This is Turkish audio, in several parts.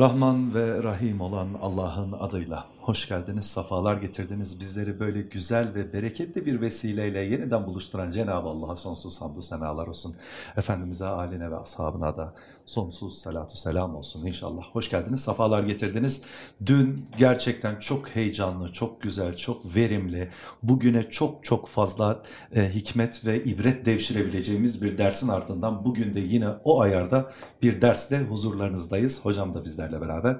Rahman ve Rahim olan Allah'ın adıyla hoş geldiniz, safalar getirdiniz. Bizleri böyle güzel ve bereketli bir vesileyle yeniden buluşturan Cenab-ı Allah'a sonsuz hamdü senalar olsun. Efendimiz'e, aline ve ashabına da sonsuz salatu selam olsun inşallah. Hoş geldiniz, safalar getirdiniz. Dün gerçekten çok heyecanlı, çok güzel, çok verimli, bugüne çok çok fazla e, hikmet ve ibret devşirebileceğimiz bir dersin ardından bugün de yine o ayarda bir dersle huzurlarınızdayız. Hocam da bizlerle beraber.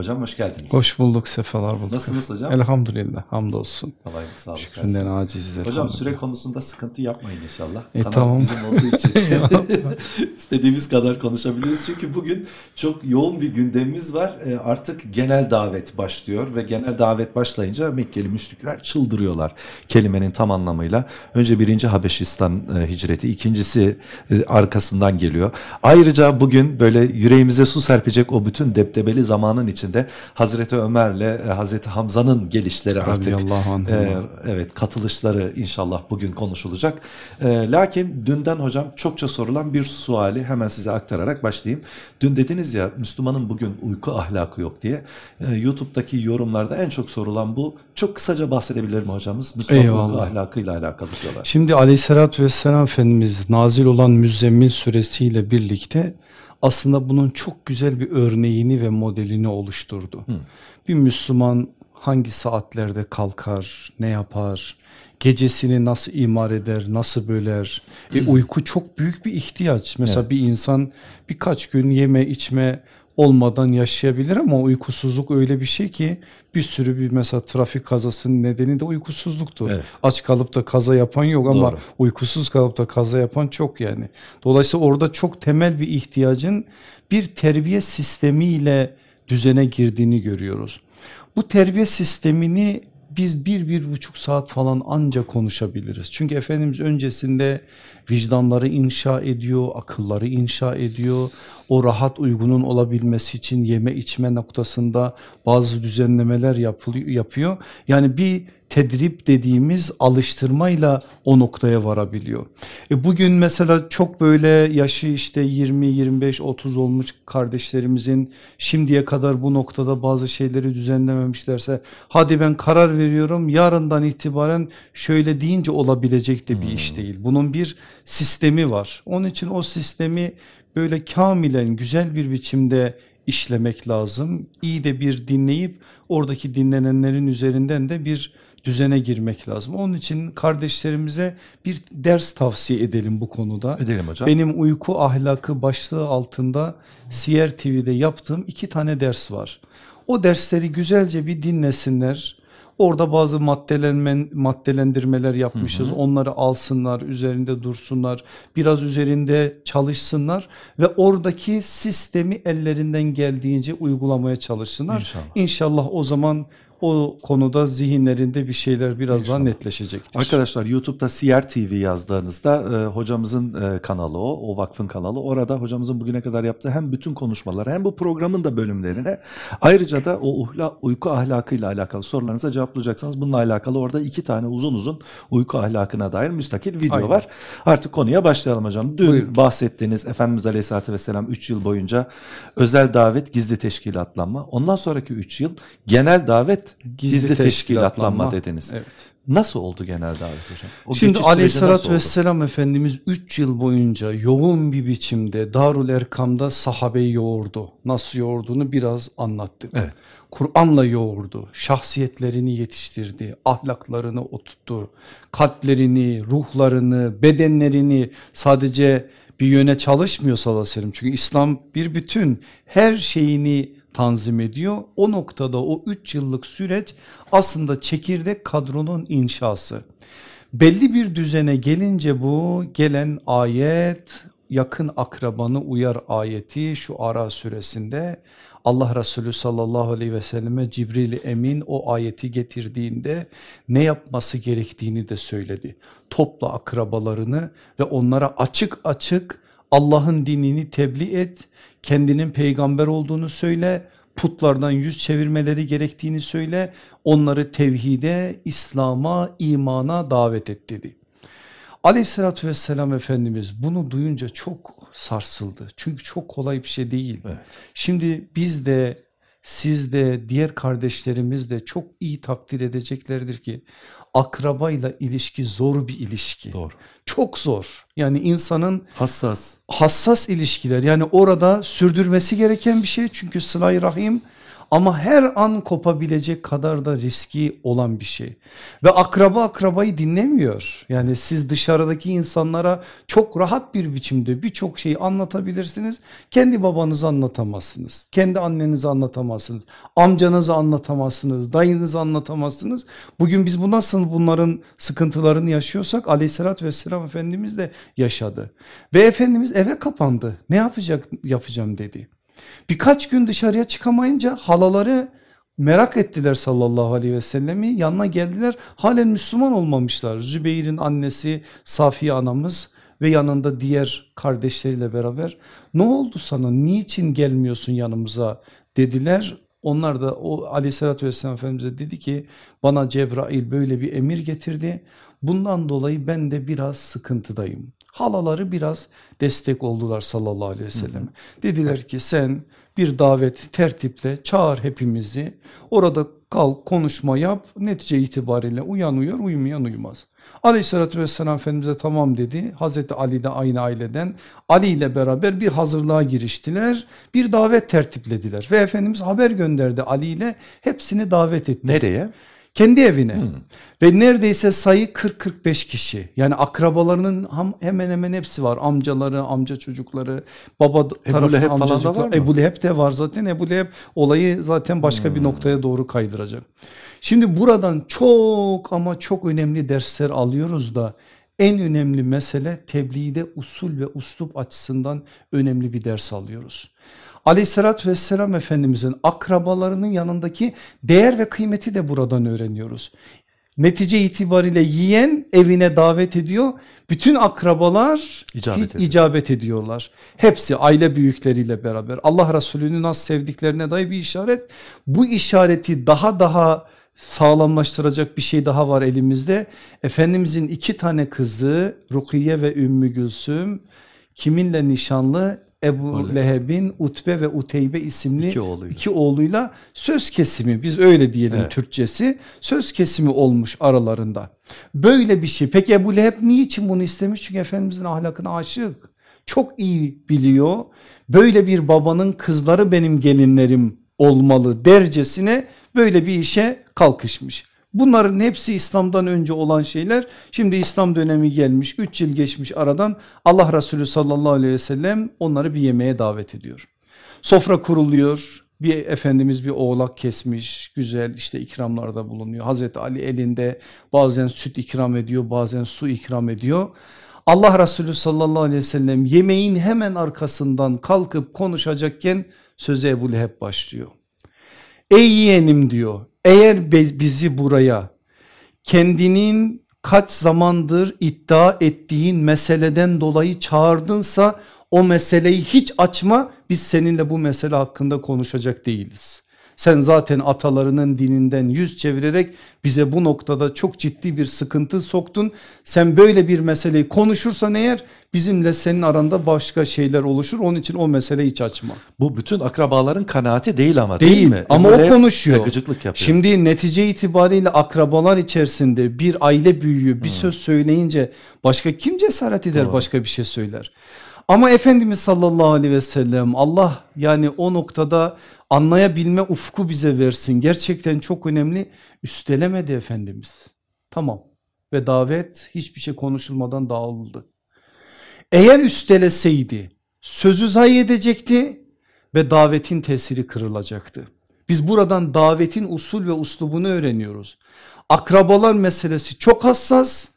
Hocam hoş geldiniz. Hoş bulduk, sefalar bulduk. Nasılsınız hocam? Elhamdülillah, hamdolsun. Kolay sağlık Şükründen acizler. Hocam süre konusunda sıkıntı yapmayın inşallah. E, Kanal tamam. bizim olduğu için istediğimiz kadar konuşabiliriz. Çünkü bugün çok yoğun bir gündemimiz var. E, artık genel davet başlıyor ve genel davet başlayınca Mekkeli müşrikler çıldırıyorlar kelimenin tam anlamıyla. Önce birinci Habeşistan e, hicreti, ikincisi e, arkasından geliyor. Ayrıca bugün böyle yüreğimize su serpecek o bütün deptebeli zamanın içinde Hazreti Ömer'le e, Hazreti Hamza'nın gelişleri artık ee, evet katılışları inşallah bugün konuşulacak. Ee, lakin dünden hocam çokça sorulan bir suali hemen size aktararak başlayayım. Dün dediniz ya Müslümanın bugün uyku ahlakı yok diye. Ee, YouTube'daki yorumlarda en çok sorulan bu. Çok kısaca bahsedebilir mi hocamız? Müslüman uyku Eyvallah. ahlakıyla alakalı diyorlar. Şimdi aleyhissalatü vesselam Efendimiz nazil olan Müzzemmil suresiyle birlikte aslında bunun çok güzel bir örneğini ve modelini oluşturdu. Bir Müslüman hangi saatlerde kalkar, ne yapar, gecesini nasıl imar eder, nasıl böler. E, uyku çok büyük bir ihtiyaç. Mesela bir insan birkaç gün yeme içme olmadan yaşayabilir ama uykusuzluk öyle bir şey ki bir sürü bir mesela trafik kazasının nedeni de uykusuzluktur. Evet. Aç kalıp da kaza yapan yok ama Doğru. uykusuz kalıp da kaza yapan çok yani. Dolayısıyla orada çok temel bir ihtiyacın bir terbiye sistemiyle düzene girdiğini görüyoruz. Bu terbiye sistemini biz bir, bir buçuk saat falan anca konuşabiliriz. Çünkü Efendimiz öncesinde vicdanları inşa ediyor, akılları inşa ediyor. O rahat uygunun olabilmesi için yeme içme noktasında bazı düzenlemeler yapılıyor, yapıyor. Yani bir tedrip dediğimiz alıştırmayla o noktaya varabiliyor. E bugün mesela çok böyle yaşı işte 20, 25, 30 olmuş kardeşlerimizin şimdiye kadar bu noktada bazı şeyleri düzenlememişlerse hadi ben karar veriyorum yarından itibaren şöyle deyince olabilecek de bir iş değil. Bunun bir sistemi var. Onun için o sistemi böyle kamilen güzel bir biçimde işlemek lazım. İyi de bir dinleyip oradaki dinlenenlerin üzerinden de bir düzene girmek lazım. Onun için kardeşlerimize bir ders tavsiye edelim bu konuda. Edelim hocam. Benim uyku ahlakı başlığı altında Siyer TV'de yaptığım iki tane ders var. O dersleri güzelce bir dinlesinler. Orada bazı maddelenmen, maddelendirmeler yapmışız. Onları alsınlar, üzerinde dursunlar. Biraz üzerinde çalışsınlar ve oradaki sistemi ellerinden geldiğince uygulamaya çalışsınlar. İnşallah. İnşallah o zaman o konuda zihinlerinde bir şeyler biraz daha netleşecektir. Arkadaşlar YouTube'da Siyer TV yazdığınızda e, hocamızın e, kanalı o, o vakfın kanalı. Orada hocamızın bugüne kadar yaptığı hem bütün konuşmaları hem bu programın da bölümlerine ayrıca da o uhla, uyku ahlakıyla alakalı sorularınıza cevaplayacaksınız. Bununla alakalı orada iki tane uzun uzun uyku ahlakına dair müstakil video Aynen. var. Artık konuya başlayalım hocam. Dün Buyurun. bahsettiğiniz Efendimiz Aleyhisselatü Vesselam 3 yıl boyunca özel davet gizli teşkilatlanma. Ondan sonraki 3 yıl genel davet gizli, teşkilatlanma, dediniz. Evet. Nasıl oldu genel davet hocam? O Şimdi aleyhissalatü vesselam Efendimiz 3 yıl boyunca yoğun bir biçimde Darul Erkam'da sahabeyi yoğurdu. Nasıl yoğurduğunu biraz anlattık. Evet. Kur'an'la yoğurdu, şahsiyetlerini yetiştirdi, ahlaklarını oturttu, kalplerini, ruhlarını, bedenlerini sadece bir yöne çalışmıyor sallallahu aleyhi ve sellem. Çünkü İslam bir bütün her şeyini tanzim ediyor. O noktada o 3 yıllık süreç aslında çekirdek kadronun inşası. Belli bir düzene gelince bu gelen ayet yakın akrabanı uyar ayeti şu Ara suresinde Allah Resulü sallallahu aleyhi ve selleme Cibril Emin o ayeti getirdiğinde ne yapması gerektiğini de söyledi. Topla akrabalarını ve onlara açık açık Allah'ın dinini tebliğ et, kendinin peygamber olduğunu söyle, putlardan yüz çevirmeleri gerektiğini söyle, onları tevhide, İslam'a, imana davet et dedi. Aleyhissalatü vesselam Efendimiz bunu duyunca çok sarsıldı. Çünkü çok kolay bir şey değil. Evet. Şimdi biz de siz de diğer kardeşlerimiz de çok iyi takdir edeceklerdir ki akrabayla ilişki zor bir ilişki. Doğru. Çok zor. Yani insanın Hassas. hassas ilişkiler yani orada sürdürmesi gereken bir şey çünkü sıla rahim ama her an kopabilecek kadar da riski olan bir şey. Ve akraba akrabayı dinlemiyor. Yani siz dışarıdaki insanlara çok rahat bir biçimde birçok şeyi anlatabilirsiniz. Kendi babanızı anlatamazsınız. Kendi annenizi anlatamazsınız. Amcanızı anlatamazsınız. Dayınızı anlatamazsınız. Bugün biz bu nasıl bunların sıkıntılarını yaşıyorsak aleyhissalatü vesselam Efendimiz de yaşadı. Ve Efendimiz eve kapandı. Ne yapacak yapacağım dedi. Birkaç gün dışarıya çıkamayınca halaları merak ettiler sallallahu aleyhi ve sellemi yanına geldiler halen Müslüman olmamışlar. Zübeyir'in annesi Safiye anamız ve yanında diğer kardeşleriyle beraber ne oldu sana niçin gelmiyorsun yanımıza dediler. Onlar da o aleyhissalatü vesselam Efendimiz'e dedi ki bana Cebrail böyle bir emir getirdi bundan dolayı ben de biraz sıkıntıdayım. Halaları biraz destek oldular sallallahu aleyhi ve sellem. Dediler ki sen bir davet tertiple çağır hepimizi orada kal konuşma yap netice itibariyle uyan uyar uyumayan uyumaz. Aleyhissalatü vesselam Efendimiz'e tamam dedi. Hazreti Ali de aynı aileden Ali ile beraber bir hazırlığa giriştiler. Bir davet tertiplediler ve Efendimiz haber gönderdi Ali ile hepsini davet etti. Nereye? Kendi evine hmm. ve neredeyse sayı 40-45 kişi yani akrabalarının hemen hemen hepsi var amcaları amca çocukları baba tarafı da var mı? Ebu Leheb de var zaten Ebu Leheb olayı zaten başka hmm. bir noktaya doğru kaydıracak. Şimdi buradan çok ama çok önemli dersler alıyoruz da en önemli mesele tebliğde usul ve uslup açısından önemli bir ders alıyoruz. Aleyhissalatü vesselam Efendimizin akrabalarının yanındaki değer ve kıymeti de buradan öğreniyoruz. Netice itibariyle yiyen evine davet ediyor. Bütün akrabalar icabet, ediyor. icabet ediyorlar. Hepsi aile büyükleriyle beraber Allah Resulü'nü nasıl sevdiklerine dair bir işaret. Bu işareti daha daha sağlamlaştıracak bir şey daha var elimizde. Efendimizin iki tane kızı Rukiye ve Ümmü Gülsüm kiminle nişanlı? Ebu. Leheb'in Utbe ve Uteybe isimli iki oğluyla. iki oğluyla söz kesimi biz öyle diyelim evet. Türkçesi söz kesimi olmuş aralarında. Böyle bir şey peki Ebu Leheb niçin bunu istemiş? Çünkü Efendimizin ahlakına aşık çok iyi biliyor böyle bir babanın kızları benim gelinlerim olmalı dercesine böyle bir işe kalkışmış. Bunların hepsi İslam'dan önce olan şeyler. Şimdi İslam dönemi gelmiş 3 yıl geçmiş aradan Allah Resulü sallallahu aleyhi ve sellem onları bir yemeğe davet ediyor. Sofra kuruluyor bir efendimiz bir oğlak kesmiş güzel işte ikramlarda bulunuyor. Hazreti Ali elinde bazen süt ikram ediyor bazen su ikram ediyor. Allah Resulü sallallahu aleyhi ve sellem yemeğin hemen arkasından kalkıp konuşacakken söze Ebu Leheb başlıyor. Ey yeğenim diyor eğer bizi buraya kendinin kaç zamandır iddia ettiğin meseleden dolayı çağırdınsa o meseleyi hiç açma biz seninle bu mesele hakkında konuşacak değiliz. Sen zaten atalarının dininden yüz çevirerek bize bu noktada çok ciddi bir sıkıntı soktun. Sen böyle bir meseleyi konuşursan eğer bizimle senin aranda başka şeyler oluşur. Onun için o meseleyi hiç açma. Bu bütün akrabaların kanaati değil ama değil, değil mi? Ama o konuşuyor. Yapıyor. Şimdi netice itibariyle akrabalar içerisinde bir aile büyüğü bir hmm. söz söyleyince başka kim cesaret eder Doğru. başka bir şey söyler. Ama Efendimiz sallallahu aleyhi ve sellem Allah yani o noktada anlayabilme ufku bize versin. Gerçekten çok önemli üstelemedi Efendimiz. Tamam ve davet hiçbir şey konuşulmadan dağıldı. Eğer üsteleseydi sözü zayi edecekti ve davetin tesiri kırılacaktı. Biz buradan davetin usul ve uslubunu öğreniyoruz. Akrabalar meselesi çok hassas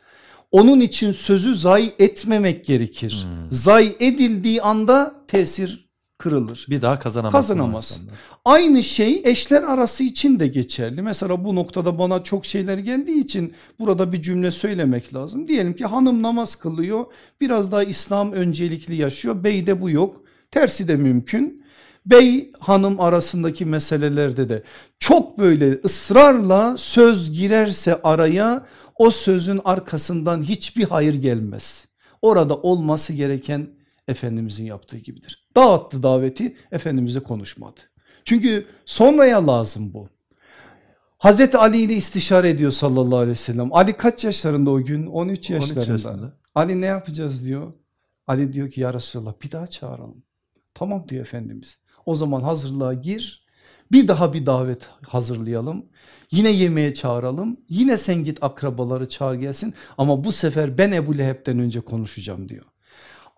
onun için sözü zayi etmemek gerekir. Hmm. Zayi edildiği anda tesir kırılır. Bir daha kazanamaz. Kazanamaz. Aynı şey eşler arası için de geçerli. Mesela bu noktada bana çok şeyler geldiği için burada bir cümle söylemek lazım. Diyelim ki hanım namaz kılıyor. Biraz daha İslam öncelikli yaşıyor. Beyde bu yok. Tersi de mümkün. Bey hanım arasındaki meselelerde de çok böyle ısrarla söz girerse araya o sözün arkasından hiçbir hayır gelmez. Orada olması gereken Efendimizin yaptığı gibidir. Dağıttı daveti Efendimiz'e konuşmadı. Çünkü sonraya lazım bu. Hazreti Ali ile istişare ediyor sallallahu aleyhi ve sellem. Ali kaç yaşlarında o gün? 13 yaşlarında. 13 yaşında. Ali ne yapacağız diyor. Ali diyor ki ya Resulallah bir daha çağıralım. Tamam diyor Efendimiz. O zaman hazırlığa gir. Bir daha bir davet hazırlayalım. Yine yemeğe çağıralım. Yine sen git akrabaları çağır gelsin. Ama bu sefer ben Ebu Leheb'den önce konuşacağım diyor.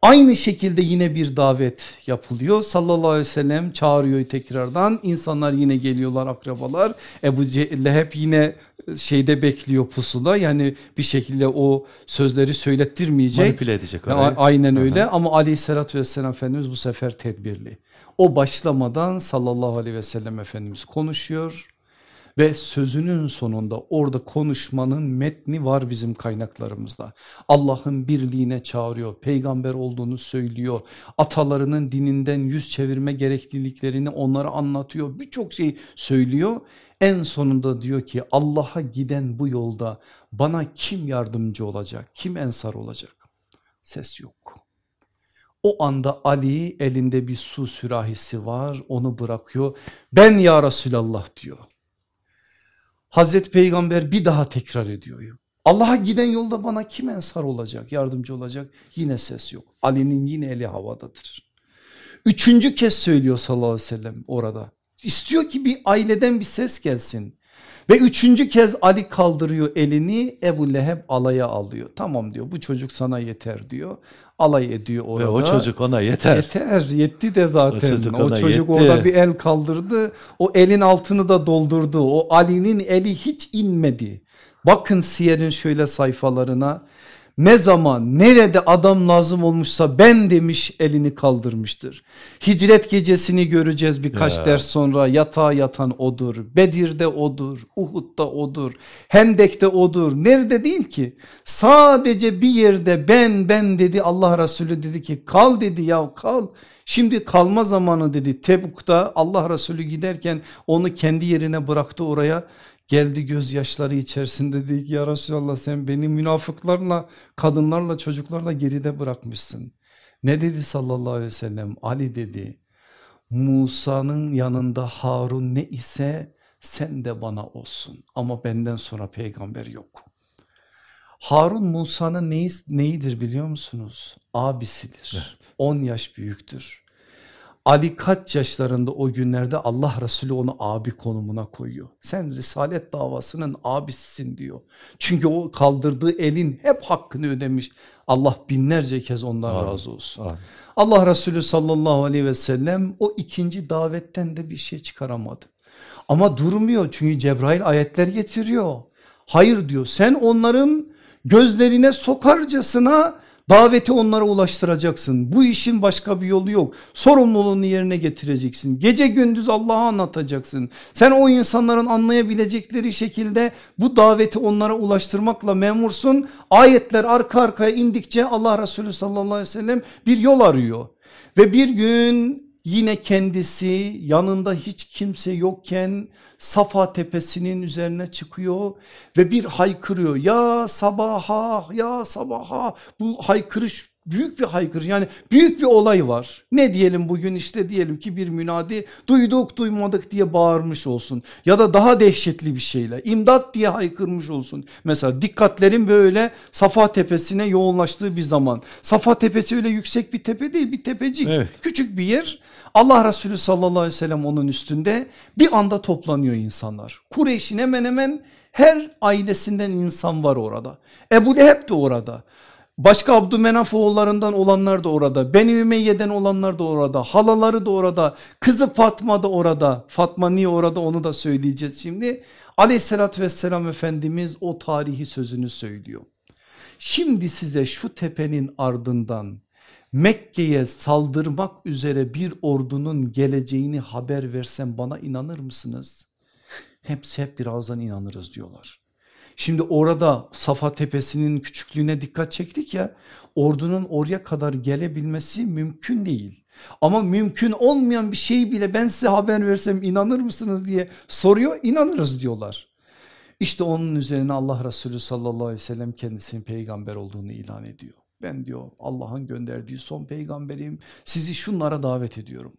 Aynı şekilde yine bir davet yapılıyor. Sallallahu aleyhi ve sellem çağırıyor tekrardan. İnsanlar yine geliyorlar akrabalar. Ebu Leheb yine şeyde bekliyor pusula. Yani bir şekilde o sözleri söylettirmeyecek. Manipüle edecek orayı. Aynen öyle Aha. ama aleyhissalatü vesselam Efendimiz bu sefer tedbirli. O başlamadan sallallahu aleyhi ve sellem Efendimiz konuşuyor ve sözünün sonunda orada konuşmanın metni var bizim kaynaklarımızda. Allah'ın birliğine çağırıyor, peygamber olduğunu söylüyor, atalarının dininden yüz çevirme gerekliliklerini onlara anlatıyor, birçok şey söylüyor. En sonunda diyor ki Allah'a giden bu yolda bana kim yardımcı olacak, kim ensar olacak? Ses yok. O anda Ali elinde bir su sürahisi var onu bırakıyor. Ben ya Resulallah diyor. Hazreti Peygamber bir daha tekrar ediyor. Allah'a giden yolda bana kim ensar olacak, yardımcı olacak? Yine ses yok. Ali'nin yine eli havadadır. Üçüncü kez söylüyor sallallahu aleyhi ve sellem orada. İstiyor ki bir aileden bir ses gelsin. Ve üçüncü kez Ali kaldırıyor elini Ebu Leheb alaya alıyor. Tamam diyor bu çocuk sana yeter diyor. Alay ediyor orada. Ve o çocuk ona yeter. Yeter yetti de zaten. O çocuk, o çocuk orada bir el kaldırdı. O elin altını da doldurdu. O Ali'nin eli hiç inmedi. Bakın Siyer'in şöyle sayfalarına ne zaman nerede adam lazım olmuşsa ben demiş elini kaldırmıştır. Hicret gecesini göreceğiz birkaç ya. ders sonra yatağa yatan odur. Bedir'de odur, Uhud'da odur, Hendek'te odur. Nerede değil ki? Sadece bir yerde ben ben dedi Allah Resulü dedi ki kal dedi ya kal. Şimdi kalma zamanı dedi Tebuk'ta Allah Resulü giderken onu kendi yerine bıraktı oraya. Geldi gözyaşları içerisinde dedi ki ya Resulallah sen beni münafıklarla kadınlarla çocuklarla geride bırakmışsın. Ne dedi sallallahu aleyhi ve sellem Ali dedi Musa'nın yanında Harun ne ise sen de bana olsun ama benden sonra peygamber yok. Harun Musa'nın neyi, neyidir biliyor musunuz? Abisidir. Evet. 10 yaş büyüktür. Ali kaç yaşlarında o günlerde Allah Resulü onu abi konumuna koyuyor. Sen risalet davasının abisisin diyor. Çünkü o kaldırdığı elin hep hakkını ödemiş. Allah binlerce kez ondan Amin. razı olsun. Amin. Allah Resulü sallallahu aleyhi ve sellem o ikinci davetten de bir şey çıkaramadı. Ama durmuyor çünkü Cebrail ayetler getiriyor. Hayır diyor sen onların gözlerine sokarcasına Daveti onlara ulaştıracaksın. Bu işin başka bir yolu yok. Sorumluluğunu yerine getireceksin. Gece gündüz Allah'ı anlatacaksın. Sen o insanların anlayabilecekleri şekilde bu daveti onlara ulaştırmakla memursun. Ayetler arka arkaya indikçe Allah Resulü sallallahu aleyhi ve sellem bir yol arıyor. Ve bir gün Yine kendisi yanında hiç kimse yokken Safa tepesinin üzerine çıkıyor ve bir haykırıyor. Ya sabaha ya sabaha bu haykırış büyük bir haykırış yani büyük bir olay var. Ne diyelim bugün işte diyelim ki bir münadi duyduk duymadık diye bağırmış olsun ya da daha dehşetli bir şeyle imdat diye haykırmış olsun. Mesela dikkatlerin böyle Safa tepesine yoğunlaştığı bir zaman. Safa tepesi öyle yüksek bir tepe değil bir tepecik evet. küçük bir yer. Allah Resulü sallallahu aleyhi ve sellem onun üstünde bir anda toplanıyor insanlar. Kureyş'in hemen hemen her ailesinden insan var orada. Ebu Leheb de orada. Başka Abdümenaf oğullarından olanlar da orada. Beni Ümeyye'den olanlar da orada. Halaları da orada. Kızı Fatma da orada. Fatma niye orada onu da söyleyeceğiz şimdi. Aleyhissalatü vesselam Efendimiz o tarihi sözünü söylüyor. Şimdi size şu tepenin ardından Mekke'ye saldırmak üzere bir ordunun geleceğini haber versem bana inanır mısınız? Hepsi hep birazdan inanırız diyorlar. Şimdi orada Safa tepesinin küçüklüğüne dikkat çektik ya ordunun oraya kadar gelebilmesi mümkün değil. Ama mümkün olmayan bir şey bile ben size haber versem inanır mısınız diye soruyor inanırız diyorlar. İşte onun üzerine Allah Resulü sallallahu aleyhi ve sellem kendisinin peygamber olduğunu ilan ediyor. Ben diyor Allah'ın gönderdiği son peygamberim sizi şunlara davet ediyorum.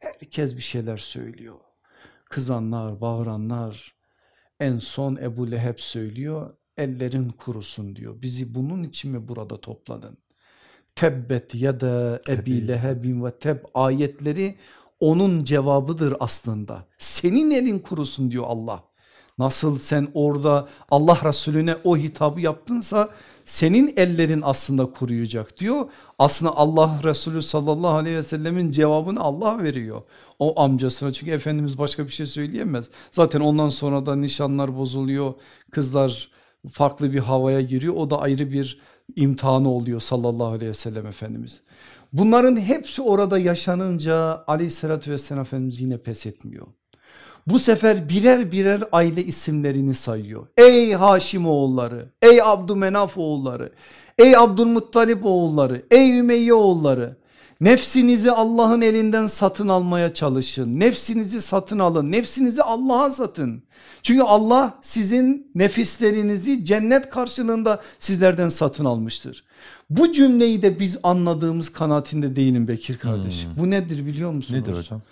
Herkes bir şeyler söylüyor. kızanlar, bağıranlar en son Ebu Leheb söylüyor ellerin kurusun diyor. Bizi bunun için mi burada topladın? Tebbet ya da Ebi Lehebin ve teb ayetleri onun cevabıdır aslında. Senin elin kurusun diyor Allah. Nasıl sen orada Allah Resulüne o hitabı yaptınsa senin ellerin aslında kuruyacak diyor. Aslında Allah Resulü sallallahu aleyhi ve sellemin cevabını Allah veriyor. O amcasına çünkü Efendimiz başka bir şey söyleyemez. Zaten ondan sonra da nişanlar bozuluyor. Kızlar farklı bir havaya giriyor. O da ayrı bir imtihanı oluyor sallallahu aleyhi ve sellem Efendimiz. Bunların hepsi orada yaşanınca aleyhissalatü vesselam Efendimiz yine pes etmiyor. Bu sefer birer birer aile isimlerini sayıyor. Ey Haşim oğulları, ey Abdümenaf oğulları, ey Abdülmuttalip oğulları, ey Ümeyye oğulları. Nefsinizi Allah'ın elinden satın almaya çalışın. Nefsinizi satın alın. Nefsinizi Allah'a satın. Çünkü Allah sizin nefislerinizi cennet karşılığında sizlerden satın almıştır. Bu cümleyi de biz anladığımız kanaatinde değilim Bekir kardeşim. Hmm. Bu nedir biliyor musunuz? Nedir hocam?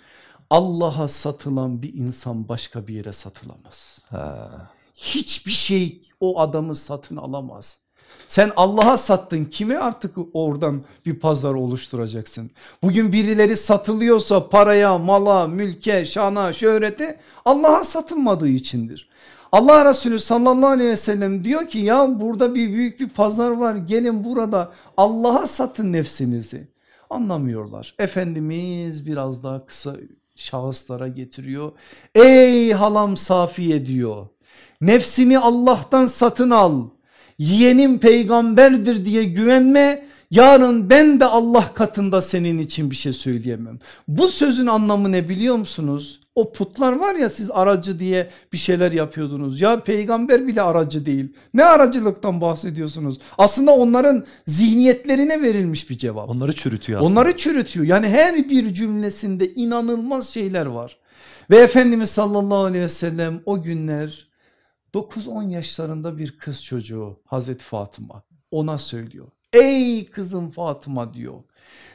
Allah'a satılan bir insan başka bir yere satılamaz. Ha. Hiçbir şey o adamı satın alamaz. Sen Allah'a sattın kime artık oradan bir pazar oluşturacaksın? Bugün birileri satılıyorsa paraya, mala, mülke, şana, şöhrete Allah'a satılmadığı içindir. Allah Resulü sallallahu aleyhi ve sellem diyor ki ya burada bir büyük bir pazar var gelin burada Allah'a satın nefsinizi. Anlamıyorlar. Efendimiz biraz daha kısa şahıslara getiriyor. Ey halam Safiye diyor. Nefsini Allah'tan satın al. Yeğenim peygamberdir diye güvenme. Yarın ben de Allah katında senin için bir şey söyleyemem. Bu sözün anlamı ne biliyor musunuz? O putlar var ya siz aracı diye bir şeyler yapıyordunuz. Ya peygamber bile aracı değil. Ne aracılıktan bahsediyorsunuz? Aslında onların zihniyetlerine verilmiş bir cevap. Onları çürütüyor aslında. Onları çürütüyor. Yani her bir cümlesinde inanılmaz şeyler var. Ve Efendimiz sallallahu aleyhi ve sellem o günler 9-10 yaşlarında bir kız çocuğu Hazreti Fatıma ona söylüyor. Ey kızım Fatıma diyor.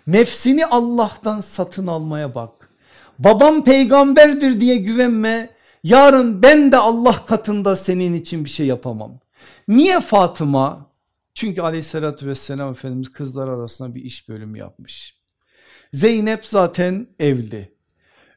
Nefsini Allah'tan satın almaya bak babam peygamberdir diye güvenme. Yarın ben de Allah katında senin için bir şey yapamam. Niye Fatıma? Çünkü aleyhissalatü vesselam Efendimiz kızlar arasında bir iş bölümü yapmış. Zeynep zaten evli.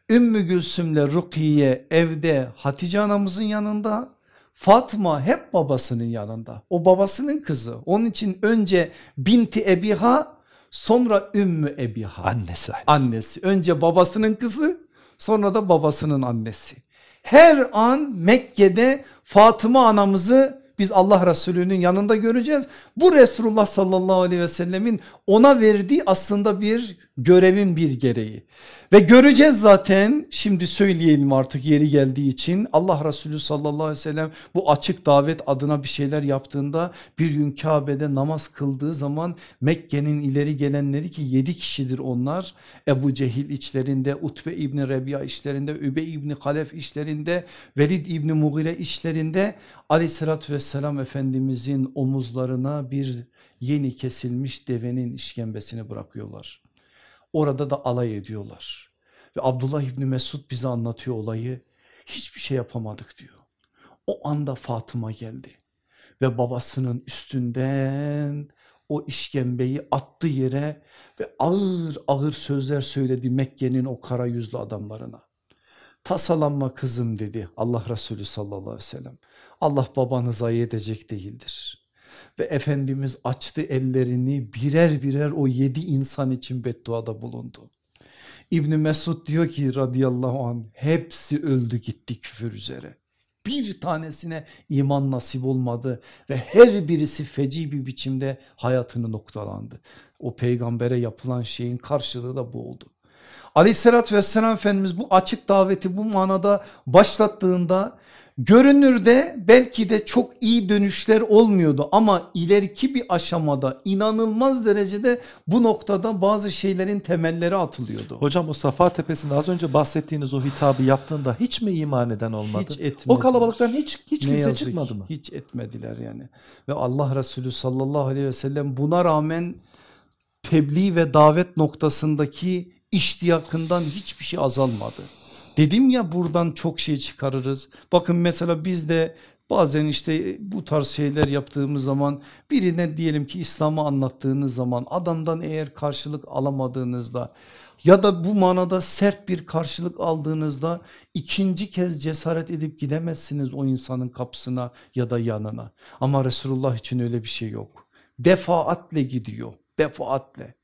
Ümmü Gülsüm'le Rukiye evde Hatice anamızın yanında. Fatma hep babasının yanında. O babasının kızı. Onun için önce binti Ebiha sonra Ümmü Ebiha. Annesi. Annesi. Önce babasının kızı sonra da babasının annesi. Her an Mekke'de Fatıma anamızı biz Allah Resulü'nün yanında göreceğiz. Bu Resulullah sallallahu aleyhi ve sellemin ona verdiği aslında bir görevin bir gereği. Ve göreceğiz zaten şimdi söyleyelim artık yeri geldiği için Allah Resulü sallallahu aleyhi ve sellem bu açık davet adına bir şeyler yaptığında bir gün Kabe'de namaz kıldığı zaman Mekke'nin ileri gelenleri ki yedi kişidir onlar Ebu Cehil içlerinde Utbe İbni Rebiya işlerinde Übe İbni Kalef işlerinde Velid İbni Mughire işlerinde aleyhissalatü vesselam Efendimizin omuzlarına bir yeni kesilmiş devenin işkembesini bırakıyorlar. Orada da alay ediyorlar. Ve Abdullah İbni Mesud bize anlatıyor olayı. Hiçbir şey yapamadık diyor. O anda Fatıma geldi ve babasının üstünden o işkembeyi attı yere ve ağır ağır sözler söyledi Mekke'nin o kara yüzlü adamlarına. Tasalanma kızım dedi Allah Resulü sallallahu aleyhi ve sellem. Allah babanı zayi edecek değildir. Ve Efendimiz açtı ellerini birer birer o yedi insan için bedduada bulundu. İbni Mesud diyor ki radıyallahu anh hepsi öldü gitti küfür üzere. Bir tanesine iman nasip olmadı ve her birisi feci bir biçimde hayatını noktalandı. O peygambere yapılan şeyin karşılığı da bu oldu. Aleyhissalatü vesselam Efendimiz bu açık daveti bu manada başlattığında görünürde belki de çok iyi dönüşler olmuyordu ama ileriki bir aşamada inanılmaz derecede bu noktada bazı şeylerin temelleri atılıyordu. Hocam o Safa Tepesi'nde az önce bahsettiğiniz o hitabı yaptığında hiç mi iman eden olmadı? Hiç etmediler. O kalabalıktan hiç, hiç ne kimse çıkmadı mı? Hiç etmediler yani ve Allah Resulü sallallahu aleyhi ve sellem buna rağmen tebliğ ve davet noktasındaki iştiyakından hiçbir şey azalmadı. Dedim ya buradan çok şey çıkarırız. Bakın mesela biz de bazen işte bu tarz şeyler yaptığımız zaman birine diyelim ki İslam'ı anlattığınız zaman adamdan eğer karşılık alamadığınızda ya da bu manada sert bir karşılık aldığınızda ikinci kez cesaret edip gidemezsiniz o insanın kapısına ya da yanına. Ama Resulullah için öyle bir şey yok. Defaatle gidiyor defaatle.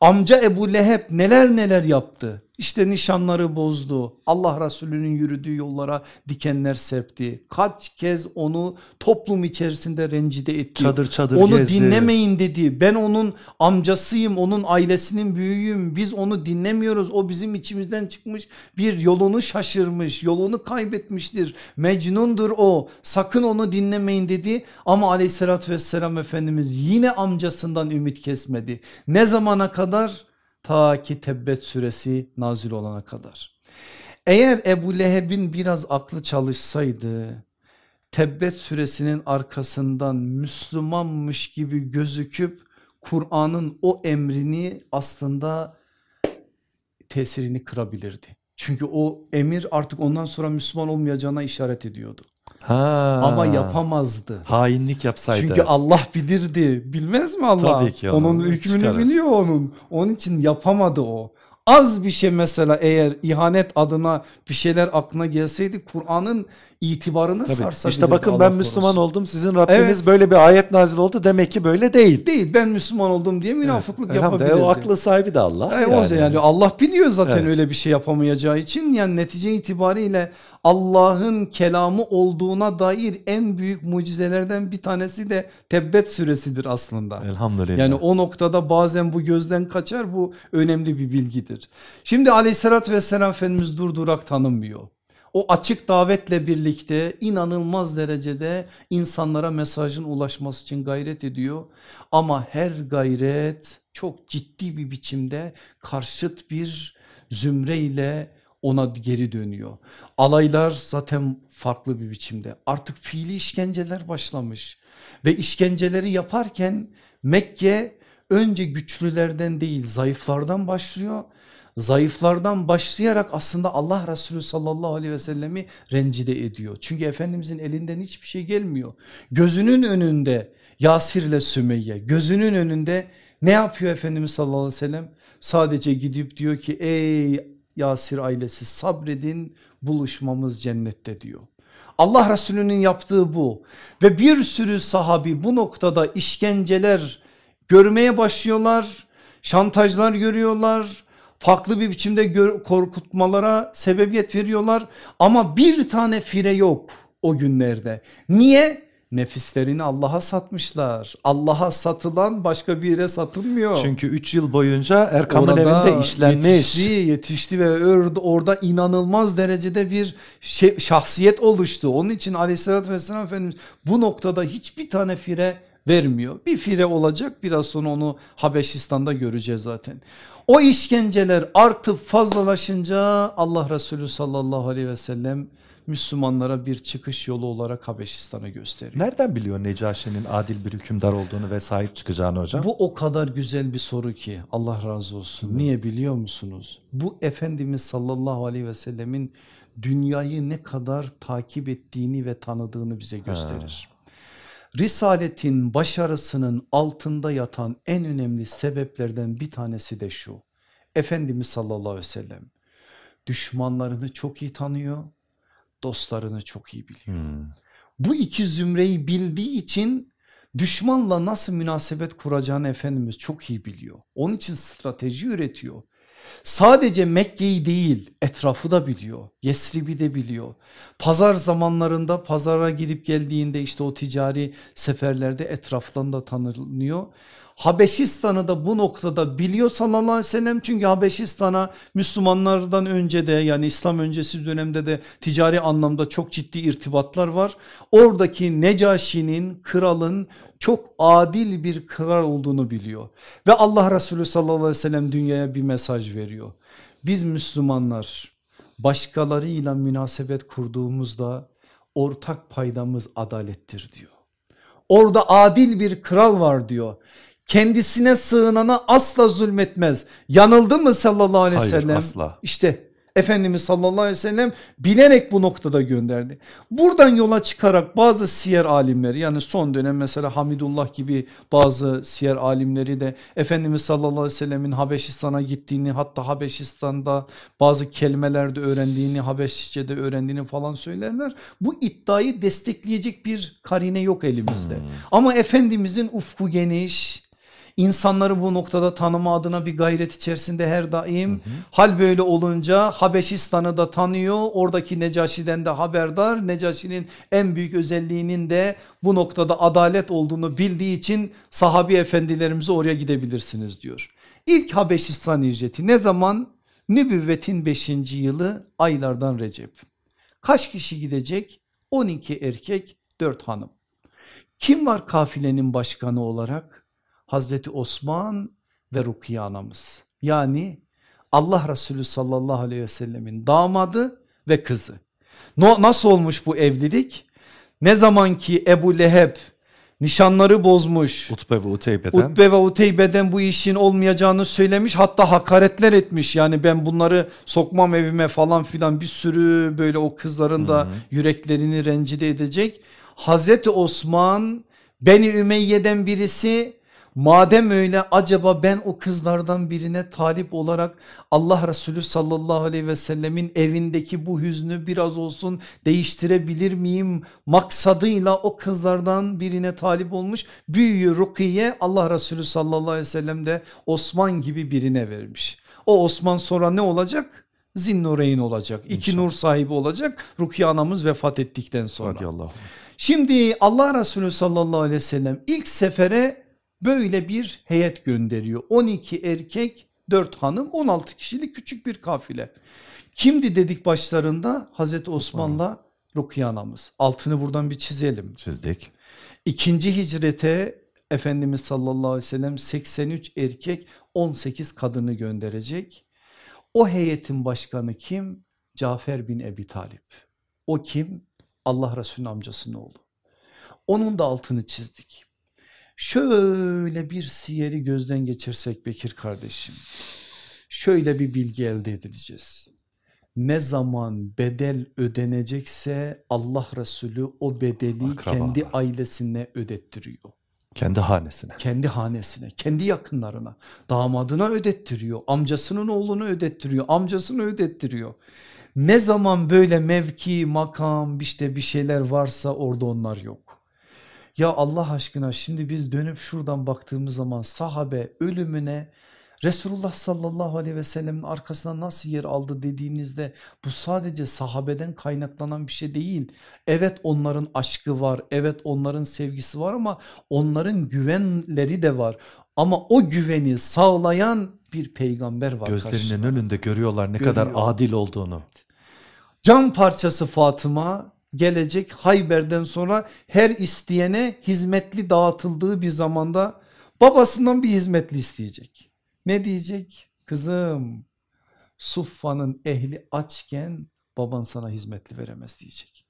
Amca Ebu Leheb neler neler yaptı. İşte nişanları bozdu. Allah Resulü'nün yürüdüğü yollara dikenler serpti. Kaç kez onu toplum içerisinde rencide etti. Çadır çadır onu gezdi. dinlemeyin dedi. Ben onun amcasıyım, onun ailesinin büyüğüyüm. Biz onu dinlemiyoruz. O bizim içimizden çıkmış bir yolunu şaşırmış, yolunu kaybetmiştir. Mecnundur o. Sakın onu dinlemeyin dedi. Ama aleyhissalatü vesselam Efendimiz yine amcasından ümit kesmedi. Ne zamana kadar? Ta ki Tebbet suresi nazil olana kadar. Eğer Ebu Leheb'in biraz aklı çalışsaydı Tebbet suresinin arkasından Müslümanmış gibi gözüküp Kur'an'ın o emrini aslında tesirini kırabilirdi. Çünkü o emir artık ondan sonra Müslüman olmayacağına işaret ediyordu. Ha. Ama yapamazdı. Hainlik yapsaydı. Çünkü Allah bilirdi. Bilmez mi Allah? Tabii ki onu onun hükmünü çıkarır. biliyor onun. Onun için yapamadı o. Az bir şey mesela eğer ihanet adına bir şeyler aklına gelseydi Kur'an'ın itibarını Tabii. sarsabilirdi. İşte bakın Allah ben korusun. Müslüman oldum sizin Rabbiniz Evet. böyle bir ayet nazil oldu demek ki böyle değil. Değil ben Müslüman oldum diye münafıklık Elhamdülillah, yapabilirdi. O aklı sahibi de Allah. E, yüzden yani Allah biliyor zaten Evet. öyle bir şey yapamayacağı için yani netice itibariyle Allah'ın kelamı olduğuna dair en büyük mucizelerden bir tanesi de Tebbet suresidir aslında. Elhamdülillah. Yani o noktada bazen bu gözden kaçar bu önemli bir bilgidir. Şimdi aleyhissalatü vesselam Efendimiz durdurak tanınmıyor. O açık davetle birlikte inanılmaz derecede insanlara mesajın ulaşması için gayret ediyor. Ama her gayret çok ciddi bir biçimde karşıt bir zümreyle ona geri dönüyor. Alaylar zaten farklı bir biçimde artık fiili işkenceler başlamış ve işkenceleri yaparken Mekke önce güçlülerden değil zayıflardan başlıyor. Zayıflardan başlayarak aslında Allah Resulü sallallahu aleyhi ve sellemi rencide ediyor. Çünkü Efendimizin elinden hiçbir şey gelmiyor. Gözünün önünde Yasir ile Sümeyye gözünün önünde ne yapıyor Efendimiz sallallahu aleyhi ve sellem? Sadece gidip diyor ki ey Yasir ailesi sabredin buluşmamız cennette diyor. Allah Resulü'nün yaptığı bu ve bir sürü sahabi bu noktada işkenceler görmeye başlıyorlar, şantajlar görüyorlar, farklı bir biçimde korkutmalara sebebiyet veriyorlar ama bir tane fire yok o günlerde. Niye? Nefislerini Allah'a satmışlar. Allah'a satılan başka bir yere satılmıyor. Çünkü 3 yıl boyunca Erkam'ın evinde işlenmiş. Yetişti, yetişti ve orada inanılmaz derecede bir şey, şahsiyet oluştu. Onun için aleyhissalatü vesselam Efendimiz bu noktada hiçbir tane fire vermiyor. Bir fire olacak biraz sonra onu Habeşistan'da göreceğiz zaten. O işkenceler artıp fazlalaşınca Allah Resulü sallallahu aleyhi ve sellem Müslümanlara bir çıkış yolu olarak Habeşistan'ı gösteriyor. Nereden biliyor Necaşi'nin adil bir hükümdar olduğunu ve sahip çıkacağını hocam? Bu o kadar güzel bir soru ki Allah razı olsun. Niye biliyor musunuz? Bu Efendimiz sallallahu aleyhi ve sellemin dünyayı ne kadar takip ettiğini ve tanıdığını bize gösterir. Risaletin başarısının altında yatan en önemli sebeplerden bir tanesi de şu. Efendimiz sallallahu aleyhi ve sellem düşmanlarını çok iyi tanıyor, dostlarını çok iyi biliyor. Hmm. Bu iki zümreyi bildiği için düşmanla nasıl münasebet kuracağını Efendimiz çok iyi biliyor. Onun için strateji üretiyor. Sadece Mekke'yi değil etrafı da biliyor. Yesrib'i de biliyor. Pazar zamanlarında pazara gidip geldiğinde işte o ticari seferlerde etraftan da tanınıyor. Habeşistan'ı da bu noktada biliyor sallallahu aleyhi ve sellem çünkü Habeşistan'a Müslümanlardan önce de yani İslam öncesi dönemde de ticari anlamda çok ciddi irtibatlar var. Oradaki Necaşi'nin kralın çok adil bir kral olduğunu biliyor ve Allah Resulü sallallahu aleyhi ve sellem dünyaya bir mesaj veriyor. Biz Müslümanlar başkalarıyla münasebet kurduğumuzda ortak paydamız adalettir diyor. Orada adil bir kral var diyor. Kendisine sığınana asla zulmetmez. Yanıldı mı sallallahu aleyhi ve Hayır, sellem? asla. İşte Efendimiz sallallahu aleyhi ve sellem bilerek bu noktada gönderdi. Buradan yola çıkarak bazı siyer alimleri yani son dönem mesela Hamidullah gibi bazı siyer alimleri de Efendimiz sallallahu aleyhi ve sellemin Habeşistan'a gittiğini hatta Habeşistan'da bazı kelimelerde öğrendiğini Habeşçe'de öğrendiğini falan söylerler. Bu iddiayı destekleyecek bir karine yok elimizde. Hmm. Ama Efendimizin ufku geniş İnsanları bu noktada tanıma adına bir gayret içerisinde her daim. Hı hı. Hal böyle olunca Habeşistan'ı da tanıyor. Oradaki Necaşi'den de haberdar. Necaşi'nin en büyük özelliğinin de bu noktada adalet olduğunu bildiği için sahabi efendilerimize oraya gidebilirsiniz diyor. İlk Habeşistan hicreti ne zaman? Nübüvvetin 5. yılı aylardan Recep. Kaç kişi gidecek? 12 erkek 4 hanım. Kim var kafilenin başkanı olarak? Hazreti Osman ve Rukiye anamız. Yani Allah Resulü sallallahu aleyhi ve sellemin damadı ve kızı. Nasıl olmuş bu evlilik? Ne zaman ki Ebu Leheb nişanları bozmuş. Utbe ve Uteybe'den. Utbe ve Uteybe'den bu işin olmayacağını söylemiş hatta hakaretler etmiş. Yani ben bunları sokmam evime falan filan bir sürü böyle o kızların da yüreklerini rencide edecek. Hazreti Osman Beni Ümeyye'den birisi Madem öyle acaba ben o kızlardan birine talip olarak Allah Resulü sallallahu aleyhi ve sellemin evindeki bu hüznü biraz olsun değiştirebilir miyim maksadıyla o kızlardan birine talip olmuş. Büyüğü Rukiye Allah Resulü sallallahu aleyhi ve sellem de Osman gibi birine vermiş. O Osman sonra ne olacak? Zinnureyn olacak. İki nur sahibi olacak. Rukiye anamız vefat ettikten sonra. Radiyallahu. Şimdi Allah Resulü sallallahu aleyhi ve sellem ilk sefere böyle bir heyet gönderiyor. 12 erkek 4 hanım 16 kişilik küçük bir kafile. Kimdi dedik başlarında Hazreti Osman'la Rukiye anamız. Altını buradan bir çizelim. Çizdik. İkinci hicrete Efendimiz sallallahu aleyhi ve sellem 83 erkek 18 kadını gönderecek. O heyetin başkanı kim? Cafer bin Ebi Talip. O kim? Allah Resulü'nün amcasının oğlu. Onun da altını çizdik. Şöyle bir siyeri gözden geçirsek Bekir kardeşim. Şöyle bir bilgi elde edeceğiz. Ne zaman bedel ödenecekse Allah Resulü o bedeli Akraba. kendi ailesine ödettiriyor. Kendi hanesine. Kendi hanesine, kendi yakınlarına, damadına ödettiriyor, amcasının oğlunu ödettiriyor, amcasını ödettiriyor. Ne zaman böyle mevki, makam işte bir şeyler varsa orada onlar yok. Ya Allah aşkına şimdi biz dönüp şuradan baktığımız zaman sahabe ölümüne Resulullah sallallahu aleyhi ve sellemin arkasına nasıl yer aldı dediğinizde bu sadece sahabeden kaynaklanan bir şey değil. Evet onların aşkı var, evet onların sevgisi var ama onların güvenleri de var. Ama o güveni sağlayan bir peygamber var Gözlerinin karşısında. önünde görüyorlar ne Görüyor. kadar adil olduğunu. Can parçası Fatıma gelecek Hayber'den sonra her isteyene hizmetli dağıtıldığı bir zamanda babasından bir hizmetli isteyecek. Ne diyecek? Kızım Suffa'nın ehli açken baban sana hizmetli veremez diyecek.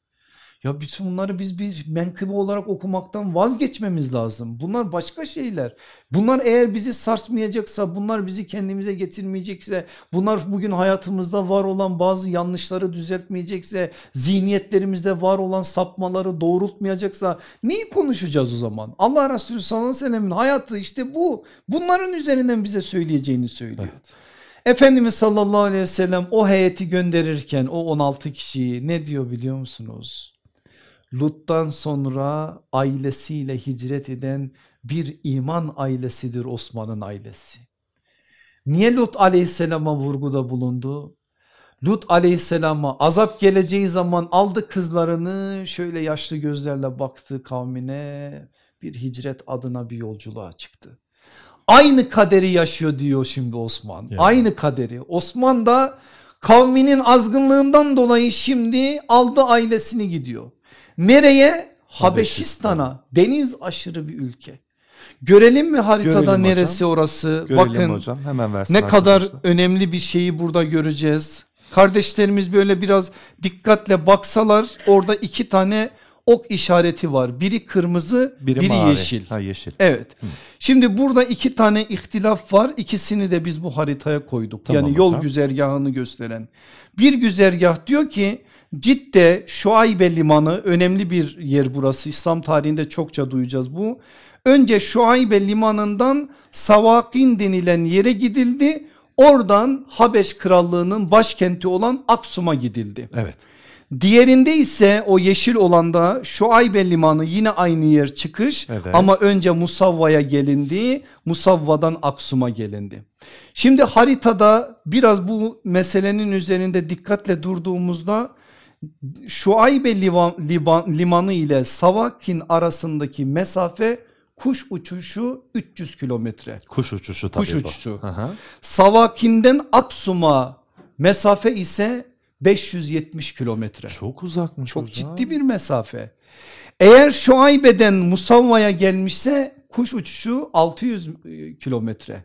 Ya bütün bunları biz bir menkıbe olarak okumaktan vazgeçmemiz lazım. Bunlar başka şeyler. Bunlar eğer bizi sarsmayacaksa, bunlar bizi kendimize getirmeyecekse, bunlar bugün hayatımızda var olan bazı yanlışları düzeltmeyecekse, zihniyetlerimizde var olan sapmaları doğrultmayacaksa neyi konuşacağız o zaman? Allah Resulü sallallahu aleyhi ve sellemin hayatı işte bu. Bunların üzerinden bize söyleyeceğini söylüyor. Evet. Efendimiz sallallahu aleyhi ve sellem o heyeti gönderirken o 16 kişiyi ne diyor biliyor musunuz? Lut'tan sonra ailesiyle hicret eden bir iman ailesidir Osman'ın ailesi. Niye Lut aleyhisselama vurguda bulundu? Lut aleyhisselama azap geleceği zaman aldı kızlarını şöyle yaşlı gözlerle baktı kavmine bir hicret adına bir yolculuğa çıktı. Aynı kaderi yaşıyor diyor şimdi Osman. Yani. Aynı kaderi. Osman da kavminin azgınlığından dolayı şimdi aldı ailesini gidiyor. Nereye? Habeşistan'a. Deniz aşırı bir ülke. Görelim mi haritada Görelim neresi hocam. orası? Görelim Bakın hocam. Hemen versin ne kadar önemli bir şeyi burada göreceğiz. Kardeşlerimiz böyle biraz dikkatle baksalar orada iki tane ok işareti var. Biri kırmızı, Biri, biri, mavi. yeşil. Ha yeşil. Evet. Şimdi burada iki tane ihtilaf var. İkisini de biz bu haritaya koyduk. Tamam yani yol hocam. güzergahını gösteren. Bir güzergah diyor ki Cidde Şuaybe limanı önemli bir yer burası. İslam tarihinde çokça duyacağız bu. Önce Şuaybe limanından Savakin denilen yere gidildi. Oradan Habeş krallığının başkenti olan Aksum'a gidildi. Evet. Diğerinde ise o yeşil olanda Şuaybe limanı yine aynı yer çıkış Evet. ama önce Musavva'ya gelindi Musavva'dan Aksum'a gelindi. Şimdi haritada biraz bu meselenin üzerinde dikkatle durduğumuzda Şuaybe livan- liban- limanı ile Savakin arasındaki mesafe kuş uçuşu 300 kilometre. Kuş uçuşu tabii Kuş bu. uçuşu. Aha. Savakin'den Aksum'a mesafe ise 570 kilometre. Çok uzakmış Çok hocam. ciddi bir mesafe. Eğer Şuaybe'den Musavva'ya gelmişse kuş uçuşu 600 kilometre.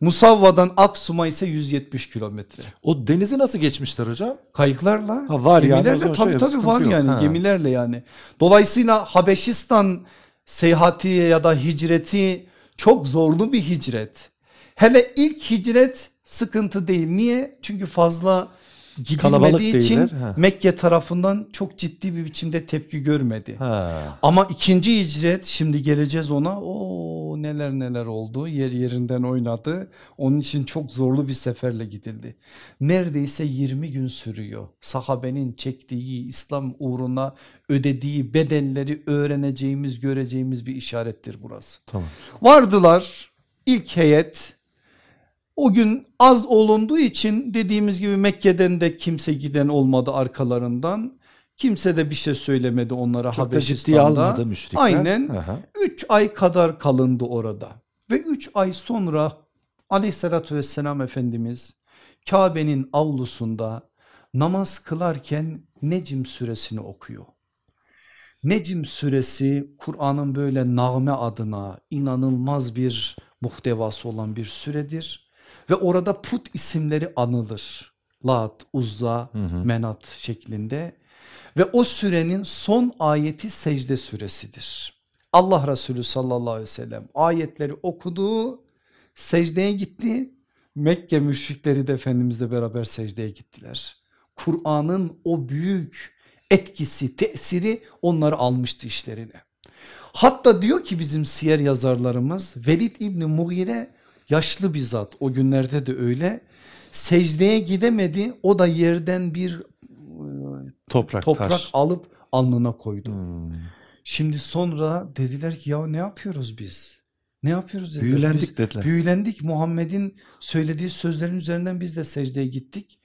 Musavva'dan Aksum'a ise 170 kilometre. O denizi nasıl geçmişler hocam? Kayıklarla, Ha, var yani, gemilerle zaman tabii şey, tabii var yok. yani Ha. gemilerle yani. Dolayısıyla Habeşistan seyahati ya da hicreti çok zorlu bir hicret. Hele ilk hicret sıkıntı değil. Niye? Çünkü fazla Kalabalık gidilmediği için değiller, ha. Mekke tarafından çok ciddi bir biçimde tepki görmedi. Ha. Ama ikinci hicret şimdi geleceğiz ona o neler neler oldu yer yerinden oynadı onun için çok zorlu bir seferle gidildi. Neredeyse 20 gün sürüyor sahabenin çektiği İslam uğruna ödediği bedelleri öğreneceğimiz göreceğimiz bir işarettir burası. Tamam. Vardılar ilk heyet o gün az olunduğu için dediğimiz gibi Mekke'den de kimse giden olmadı arkalarından. Kimse de bir şey söylemedi onlara Çok Habeşistan'da. almadı müşrikler. Aynen. Aha. 3 ay kadar kalındı orada. Ve 3 ay sonra aleyhissalatü vesselam Efendimiz Kabe'nin avlusunda namaz kılarken Necim suresini okuyor. Necim suresi Kur'an'ın böyle nağme adına inanılmaz bir muhtevası olan bir süredir. Ve orada put isimleri anılır. Lat, Uzza, Hı hı. Menat şeklinde. Ve o sürenin son ayeti secde suresidir. Allah Resulü sallallahu aleyhi ve sellem ayetleri okudu, secdeye gitti. Mekke müşrikleri de Efendimizle beraber secdeye gittiler. Kur'an'ın o büyük etkisi, tesiri onları almıştı işlerine. Hatta diyor ki bizim siyer yazarlarımız Velid İbni Mughire yaşlı bir zat o günlerde de öyle secdeye gidemedi o da yerden bir e, Toprak, toprak taş. alıp alnına koydu. Hmm. Şimdi sonra dediler ki ya ne yapıyoruz biz? Ne yapıyoruz dediler. Büyülendik Biz dediler. Büyülendik Muhammed'in söylediği sözlerin üzerinden biz de secdeye gittik.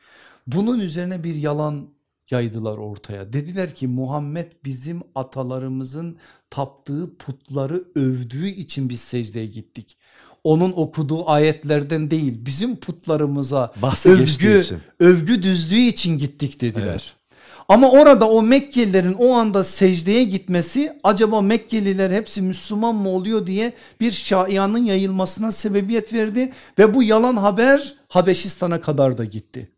Bunun üzerine bir yalan yaydılar ortaya. Dediler ki Muhammed bizim atalarımızın taptığı putları övdüğü için biz secdeye gittik. Onun okuduğu ayetlerden değil bizim putlarımıza Bahsi övgü, övgü düzdüğü için gittik dediler. Evet. Ama orada o Mekkelilerin o anda secdeye gitmesi acaba Mekkeliler hepsi Müslüman mı oluyor diye bir şaiyanın yayılmasına sebebiyet verdi ve bu yalan haber Habeşistan'a kadar da gitti.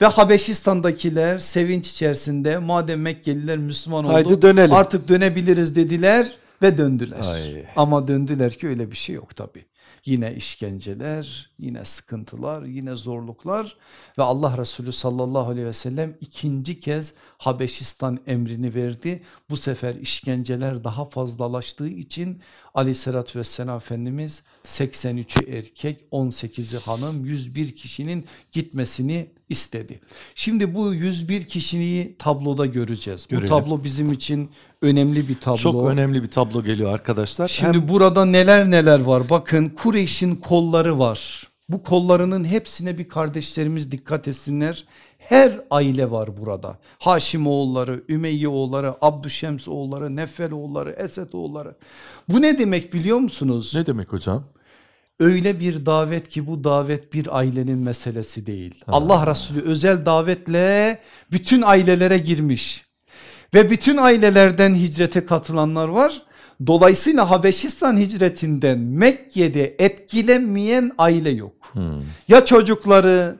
Ve Habeşistan'dakiler sevinç içerisinde madem Mekkeliler Müslüman oldu Haydi dönelim. artık dönebiliriz dediler ve döndüler. Ay. Ama döndüler ki öyle bir şey yok tabi. Yine işkenceler, yine sıkıntılar, yine zorluklar ve Allah Resulü sallallahu aleyhi ve sellem ikinci kez Habeşistan emrini verdi. Bu sefer işkenceler daha fazlalaştığı için aleyhissalatü vesselam Efendimiz 83'ü erkek 18'i hanım 101 kişinin gitmesini istedi. Şimdi bu 101 kişiyi tabloda göreceğiz. Görelim. Bu tablo bizim için önemli bir tablo. Çok önemli bir tablo geliyor arkadaşlar. Şimdi Hem burada neler neler var bakın Kureyş'in kolları var. Bu kollarının hepsine bir kardeşlerimiz dikkat etsinler. Her aile var burada. Haşim oğulları, Ümeyye oğulları, Abdüşems oğulları, Nefel oğulları, Esed oğulları. Bu ne demek biliyor musunuz? ne demek hocam? Öyle bir davet ki bu davet bir ailenin meselesi değil. Allah Resulü özel davetle bütün ailelere girmiş. Ve bütün ailelerden hicrete katılanlar var. Dolayısıyla Habeşistan hicretinden Mekke'de etkilenmeyen aile yok. Hmm. Ya çocukları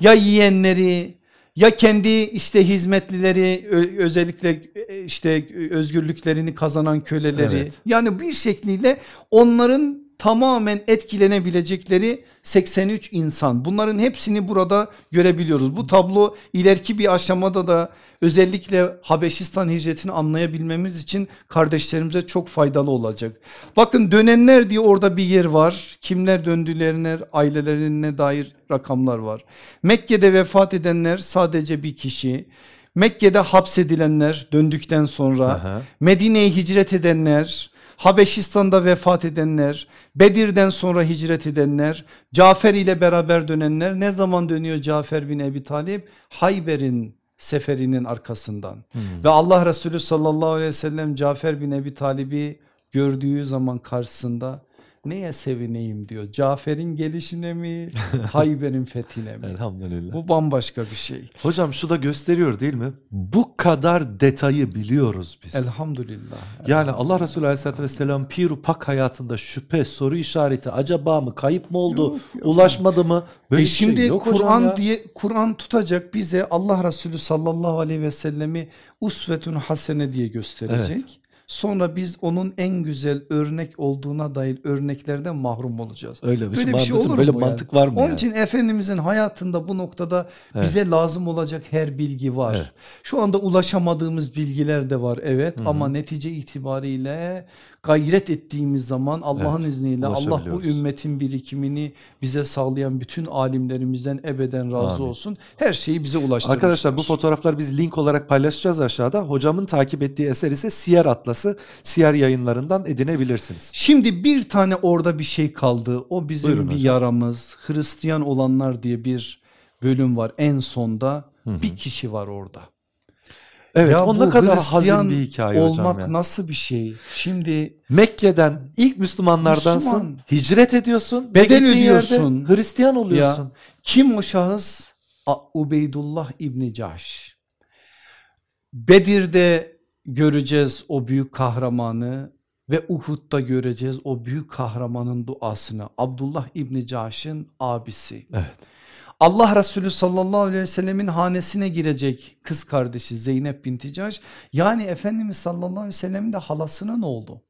ya yeğenleri ya kendi işte hizmetlileri özellikle e, işte özgürlüklerini kazanan köleleri evet. yani bir şekliyle onların tamamen etkilenebilecekleri 83 insan. Bunların hepsini burada görebiliyoruz. Bu tablo ileriki bir aşamada da özellikle Habeşistan hicretini anlayabilmemiz için kardeşlerimize çok faydalı olacak. Bakın dönenler diye orada bir yer var. Kimler döndülerine ailelerine dair rakamlar var. Mekke'de vefat edenler sadece bir kişi. Mekke'de hapsedilenler döndükten sonra Medine'ye hicret edenler Habeşistan'da vefat edenler, Bedir'den sonra hicret edenler, Cafer ile beraber dönenler ne zaman dönüyor Cafer bin Ebi Talip? Hayber'in seferinin arkasından. Hmm. Ve Allah Resulü sallallahu aleyhi ve sellem Cafer bin Ebi Talib'i gördüğü zaman karşısında neye sevineyim diyor. Cafer'in gelişine mi Hayber'in fethine mi? Elhamdülillah. Bu bambaşka bir şey. Hocam şu da gösteriyor değil mi? Bu kadar detayı biliyoruz biz. Elhamdülillah. Yani Allah Resulü Aleyhisselatü Vesselam piru pak hayatında şüphe soru işareti acaba mı kayıp mı oldu yok, yok. ulaşmadı mı? Böyle e şimdi şey Kur'an diye Kur'an tutacak bize Allah Resulü sallallahu aleyhi ve sellemi usvetun hasene diye gösterecek. Evet. Sonra biz onun en güzel örnek olduğuna dair örneklerden mahrum olacağız. Öyle bir, Böyle bir şey olur Böyle mu mantık yani? var mı? Onun yani? için Efendimizin hayatında bu noktada evet. bize lazım olacak her bilgi var. Evet. Şu anda ulaşamadığımız bilgiler de var evet Hı -hı. ama netice itibariyle gayret ettiğimiz zaman Allah'ın evet, izniyle Allah bu ümmetin birikimini bize sağlayan bütün alimlerimizden ebeden razı Amin. olsun. Her şeyi bize ulaştırır. Arkadaşlar bu fotoğraflar biz link olarak paylaşacağız aşağıda. Hocamın takip ettiği eser ise Siyer Atlası. Siyer yayınlarından edinebilirsiniz. Şimdi bir tane orada bir şey kaldı. O bizim Buyurun bir hocam. yaramız. Hristiyan olanlar diye bir bölüm var en sonda. Hı hı. Bir kişi var orada. Evet ya o ne kadar hazin bir hikaye olmak hocam ya. nasıl bir şey? Şimdi Mekke'den ilk Müslümanlardansın. Müslüman. Hicret ediyorsun. Bedel ödüyorsun. Hristiyan oluyorsun. Ya, kim o şahıs? Ubeydullah İbni Cahş. Bedir'de göreceğiz o büyük kahramanı ve Uhud'da göreceğiz o büyük kahramanın duasını. Abdullah İbni Cahş'ın abisi. Evet. Allah Resulü sallallahu aleyhi ve sellemin hanesine girecek kız kardeşi Zeynep binti Caş. Yani Efendimiz sallallahu aleyhi ve sellemin de halasının oğlu.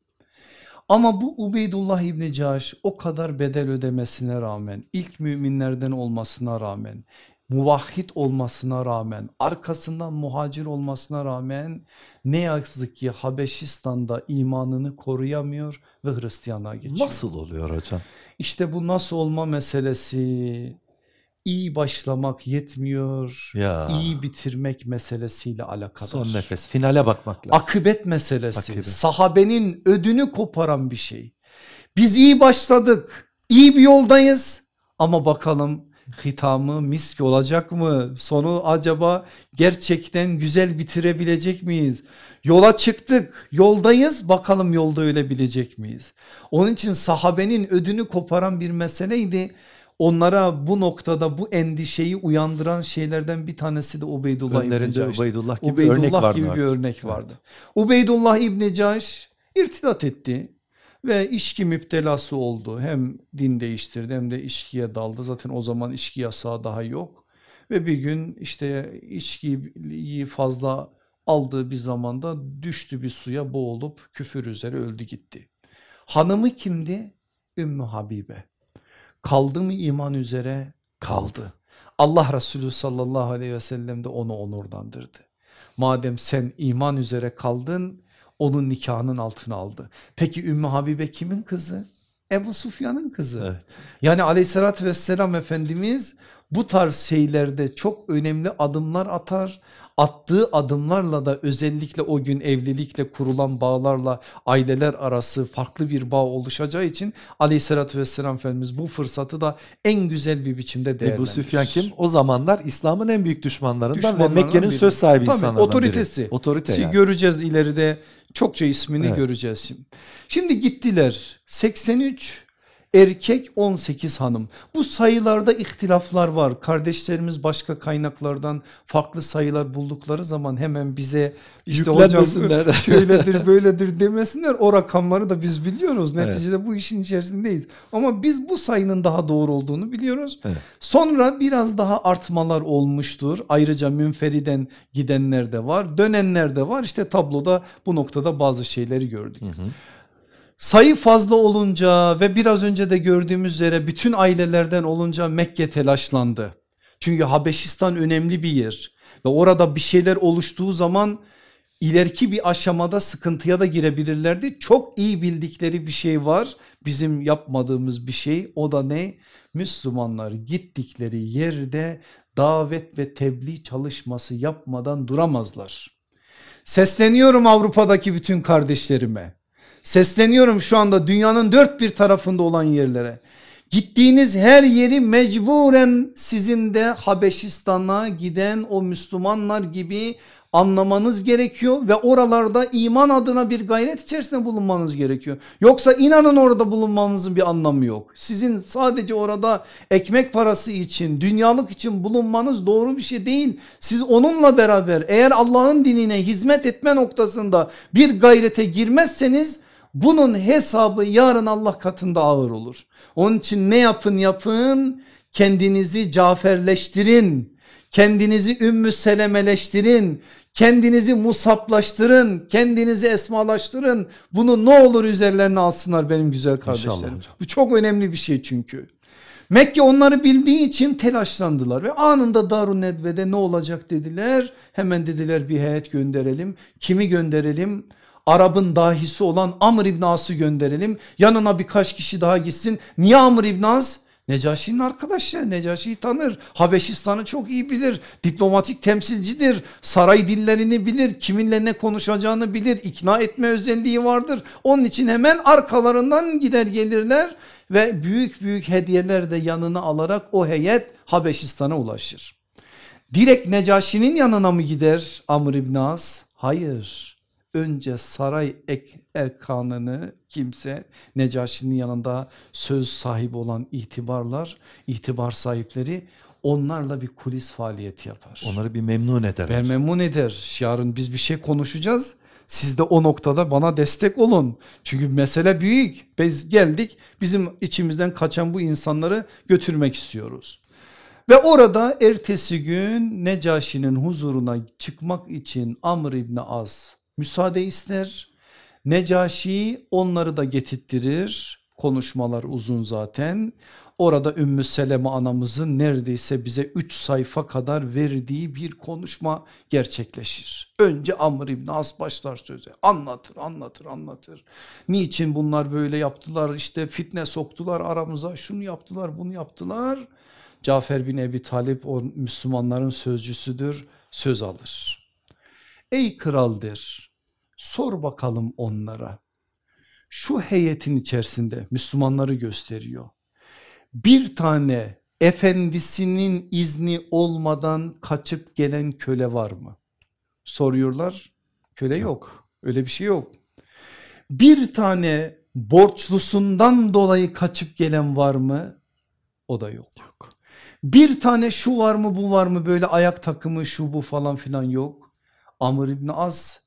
Ama bu Ubeydullah İbni Caş o kadar bedel ödemesine rağmen ilk müminlerden olmasına rağmen muvahhid olmasına rağmen arkasından muhacir olmasına rağmen ne yazık ki Habeşistan'da imanını koruyamıyor ve Hristiyanlığa geçiyor. Nasıl oluyor hocam? İşte bu nasıl olma meselesi iyi başlamak yetmiyor. Ya. iyi bitirmek meselesiyle alakalı. Son nefes finale bakmak lazım. Akıbet meselesi. Akıbet. Sahabenin ödünü koparan bir şey. Biz iyi başladık. iyi bir yoldayız. Ama bakalım hitamı misk olacak mı? Sonu acaba gerçekten güzel bitirebilecek miyiz? Yola çıktık yoldayız bakalım yolda ölebilecek miyiz? Onun için sahabenin ödünü koparan bir meseleydi onlara bu noktada bu endişeyi uyandıran şeylerden bir tanesi de Ubeydullah İbni Caş. Ubeydullah gibi, Ubeydullah örnek, var gibi bir örnek vardı. Evet. Ubeydullah İbni Caş irtidat etti ve içki müptelası oldu. Hem din değiştirdi hem de içkiye daldı. Zaten o zaman içki yasağı daha yok. Ve bir gün işte içkiyi fazla aldığı bir zamanda düştü bir suya boğulup küfür üzere öldü gitti. Hanımı kimdi? Ümmü Habibe. Kaldı mı iman üzere? Kaldı. Allah Resulü sallallahu aleyhi ve sellem de onu onurlandırdı. Madem sen iman üzere kaldın onun nikahının altına aldı. Peki Ümmü Habibe kimin kızı? Ebu Sufyan'ın kızı. Evet. Yani aleyhissalatü vesselam Efendimiz bu tarz şeylerde çok önemli adımlar atar attığı adımlarla da özellikle o gün evlilikle kurulan bağlarla aileler arası farklı bir bağ oluşacağı için aleyhissalatü vesselam Efendimiz bu fırsatı da en güzel bir biçimde değerlendirir. Ebu Süfyan kim? O zamanlar İslam'ın en büyük düşmanlarından, ve Mekke'nin söz sahibi Tabii, insanlardan otoritesi. biri. Otorite yani. Göreceğiz ileride çokça ismini evet. göreceğiz şimdi. Şimdi gittiler 83 erkek 18 hanım. Bu sayılarda ihtilaflar var. Kardeşlerimiz başka kaynaklardan farklı sayılar buldukları zaman hemen bize işte hocam şöyledir böyledir demesinler. O rakamları da biz biliyoruz. Neticede evet. bu işin içerisindeyiz. Ama biz bu sayının daha doğru olduğunu biliyoruz. Evet. Sonra biraz daha artmalar olmuştur. Ayrıca münferiden gidenler de var. Dönenler de var. İşte tabloda bu noktada bazı şeyleri gördük. Hı hı. Sayı fazla olunca ve biraz önce de gördüğümüz üzere bütün ailelerden olunca Mekke telaşlandı. Çünkü Habeşistan önemli bir yer ve orada bir şeyler oluştuğu zaman ileriki bir aşamada sıkıntıya da girebilirlerdi. Çok iyi bildikleri bir şey var bizim yapmadığımız bir şey o da ne? Müslümanlar gittikleri yerde davet ve tebliğ çalışması yapmadan duramazlar. Sesleniyorum Avrupa'daki bütün kardeşlerime. Sesleniyorum şu anda dünyanın dört bir tarafında olan yerlere. Gittiğiniz her yeri mecburen sizin de Habeşistan'a giden o Müslümanlar gibi anlamanız gerekiyor ve oralarda iman adına bir gayret içerisinde bulunmanız gerekiyor. Yoksa inanın orada bulunmanızın bir anlamı yok. Sizin sadece orada ekmek parası için dünyalık için bulunmanız doğru bir şey değil. Siz onunla beraber eğer Allah'ın dinine hizmet etme noktasında bir gayrete girmezseniz bunun hesabı yarın Allah katında ağır olur. Onun için ne yapın yapın kendinizi caferleştirin. Kendinizi ümmü selemeleştirin. Kendinizi musaplaştırın. Kendinizi esmalaştırın. Bunu ne olur üzerlerine alsınlar benim güzel kardeşlerim. Bu çok önemli bir şey çünkü. Mekke onları bildiği için telaşlandılar ve anında Darun Nedve'de ne olacak dediler. Hemen dediler bir heyet gönderelim. Kimi gönderelim? Arap'ın dahisi olan Amr İbn As'ı gönderelim. Yanına birkaç kişi daha gitsin. Niye Amr İbn As? Necaşi'nin arkadaşı Necaşi'yi tanır. Habeşistan'ı çok iyi bilir. Diplomatik temsilcidir. Saray dillerini bilir. Kiminle ne konuşacağını bilir. İkna etme özelliği vardır. Onun için hemen arkalarından gider gelirler ve büyük büyük hediyeler de yanına alarak o heyet Habeşistan'a ulaşır. Direkt Necaşi'nin yanına mı gider Amr İbn As? Hayır önce saray ek erkanını kimse Necaşi'nin yanında söz sahibi olan itibarlar, itibar sahipleri onlarla bir kulis faaliyeti yapar. Onları bir memnun eder. Ben memnun eder. Yarın biz bir şey konuşacağız. Siz de o noktada bana destek olun. Çünkü mesele büyük. Biz geldik bizim içimizden kaçan bu insanları götürmek istiyoruz. Ve orada ertesi gün Necaşi'nin huzuruna çıkmak için Amr İbni Az müsaade ister. Necaşi onları da getirttirir. Konuşmalar uzun zaten. Orada Ümmü Seleme anamızın neredeyse bize 3 sayfa kadar verdiği bir konuşma gerçekleşir. Önce Amr İbni As başlar söze anlatır anlatır anlatır. Niçin bunlar böyle yaptılar işte fitne soktular aramıza şunu yaptılar bunu yaptılar. Cafer bin Ebi Talip o Müslümanların sözcüsüdür söz alır. Ey kral der sor bakalım onlara şu heyetin içerisinde Müslümanları gösteriyor. Bir tane efendisinin izni olmadan kaçıp gelen köle var mı? Soruyorlar köle yok öyle bir şey yok. Bir tane borçlusundan dolayı kaçıp gelen var mı? O da yok. yok. Bir tane şu var mı bu var mı böyle ayak takımı şu bu falan filan yok. Amr İbni Az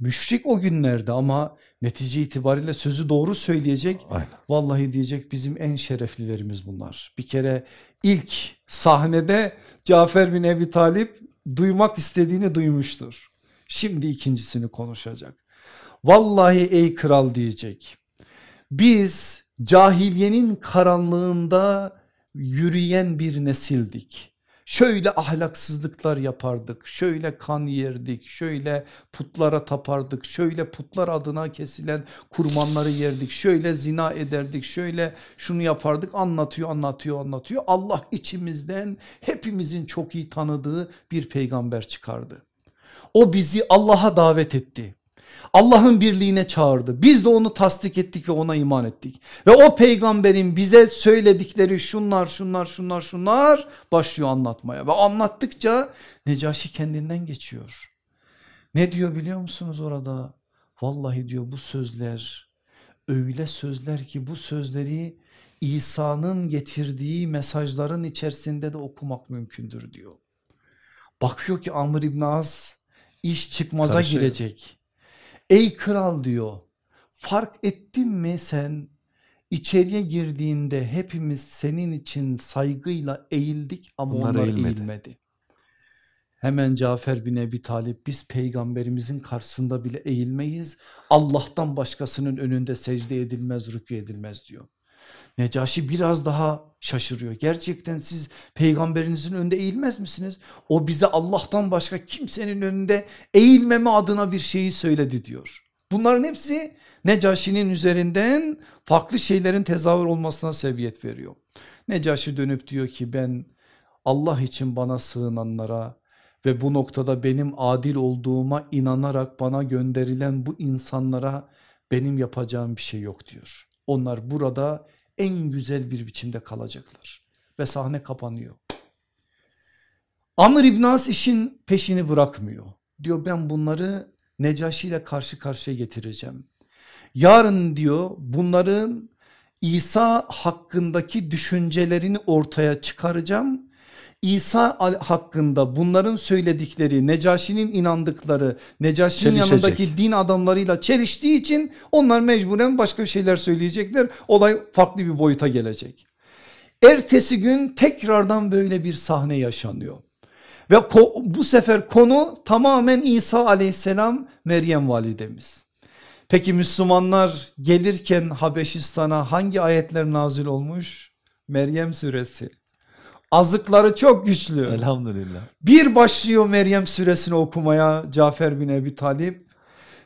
müşrik o günlerde ama netice itibariyle sözü doğru söyleyecek. Aynen. Vallahi diyecek bizim en şereflilerimiz bunlar. Bir kere ilk sahnede Cafer bin Ebi Talip duymak istediğini duymuştur. Şimdi ikincisini konuşacak. Vallahi ey kral diyecek. Biz cahiliyenin karanlığında yürüyen bir nesildik şöyle ahlaksızlıklar yapardık, şöyle kan yerdik, şöyle putlara tapardık, şöyle putlar adına kesilen kurbanları yerdik, şöyle zina ederdik, şöyle şunu yapardık anlatıyor anlatıyor anlatıyor. Allah içimizden hepimizin çok iyi tanıdığı bir peygamber çıkardı. O bizi Allah'a davet etti. Allah'ın birliğine çağırdı. Biz de onu tasdik ettik ve ona iman ettik. Ve o peygamberin bize söyledikleri şunlar şunlar şunlar şunlar başlıyor anlatmaya. Ve anlattıkça Necaşi kendinden geçiyor. Ne diyor biliyor musunuz orada? Vallahi diyor bu sözler öyle sözler ki bu sözleri İsa'nın getirdiği mesajların içerisinde de okumak mümkündür diyor. Bakıyor ki Amr İbn As iş çıkmaza Karışıyor. girecek. Ey kral diyor fark ettin mi sen içeriye girdiğinde hepimiz senin için saygıyla eğildik ama Onlar onlar, eğilmedi. eğilmedi. Hemen Cafer bin Ebi Talip biz peygamberimizin karşısında bile eğilmeyiz. Allah'tan başkasının önünde secde edilmez, rükû edilmez diyor. Necaşi biraz daha şaşırıyor. Gerçekten siz peygamberinizin önünde eğilmez misiniz? O bize Allah'tan başka kimsenin önünde eğilmeme adına bir şeyi söyledi diyor. Bunların hepsi Necaşi'nin üzerinden farklı şeylerin tezahür olmasına sebebiyet veriyor. Necaşi dönüp diyor ki ben Allah için bana sığınanlara ve bu noktada benim adil olduğuma inanarak bana gönderilen bu insanlara benim yapacağım bir şey yok diyor. Onlar burada en güzel bir biçimde kalacaklar ve sahne kapanıyor. Amr İbn As işin peşini bırakmıyor. Diyor ben bunları Necaşi ile karşı karşıya getireceğim. Yarın diyor bunların İsa hakkındaki düşüncelerini ortaya çıkaracağım. İsa hakkında bunların söyledikleri Necaşi'nin inandıkları Necaşi'nin yanındaki din adamlarıyla çeliştiği için onlar mecburen başka şeyler söyleyecekler. Olay farklı bir boyuta gelecek. Ertesi gün tekrardan böyle bir sahne yaşanıyor. Ve bu sefer konu tamamen İsa aleyhisselam Meryem validemiz. Peki Müslümanlar gelirken Habeşistan'a hangi ayetler nazil olmuş? Meryem suresi. Azıkları çok güçlü. Elhamdülillah. Bir başlıyor Meryem suresini okumaya Cafer bin Ebi Talip.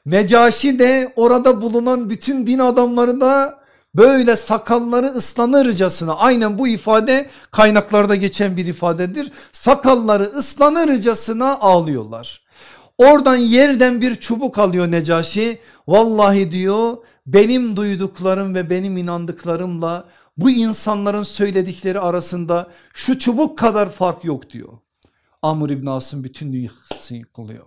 Necaşi de orada bulunan bütün din adamları da böyle sakalları ıslanırcasına aynen bu ifade kaynaklarda geçen bir ifadedir. Sakalları ıslanırcasına ağlıyorlar. Oradan yerden bir çubuk alıyor Necaşi. Vallahi diyor benim duyduklarım ve benim inandıklarımla bu insanların söyledikleri arasında şu çubuk kadar fark yok diyor. Amr İbn As'ın bütün dünyası yıkılıyor.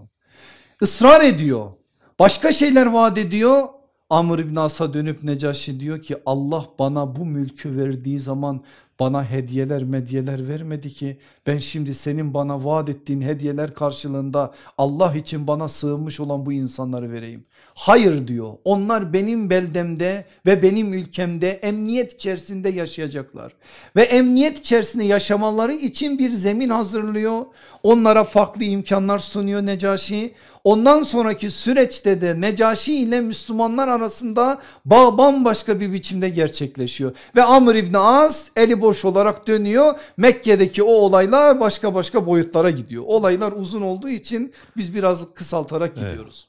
Israr ediyor. Başka şeyler vaat ediyor. Amr İbn As'a dönüp Necaşi diyor ki Allah bana bu mülkü verdiği zaman bana hediyeler medyeler vermedi ki ben şimdi senin bana vaat ettiğin hediyeler karşılığında Allah için bana sığınmış olan bu insanları vereyim. Hayır diyor onlar benim beldemde ve benim ülkemde emniyet içerisinde yaşayacaklar ve emniyet içerisinde yaşamaları için bir zemin hazırlıyor. Onlara farklı imkanlar sunuyor Necaşi. Ondan sonraki süreçte de Necaşi ile Müslümanlar arasında bağ bambaşka bir biçimde gerçekleşiyor. Ve Amr İbni As eli boş olarak dönüyor. Mekke'deki o olaylar başka başka boyutlara gidiyor. Olaylar uzun olduğu için biz biraz kısaltarak gidiyoruz.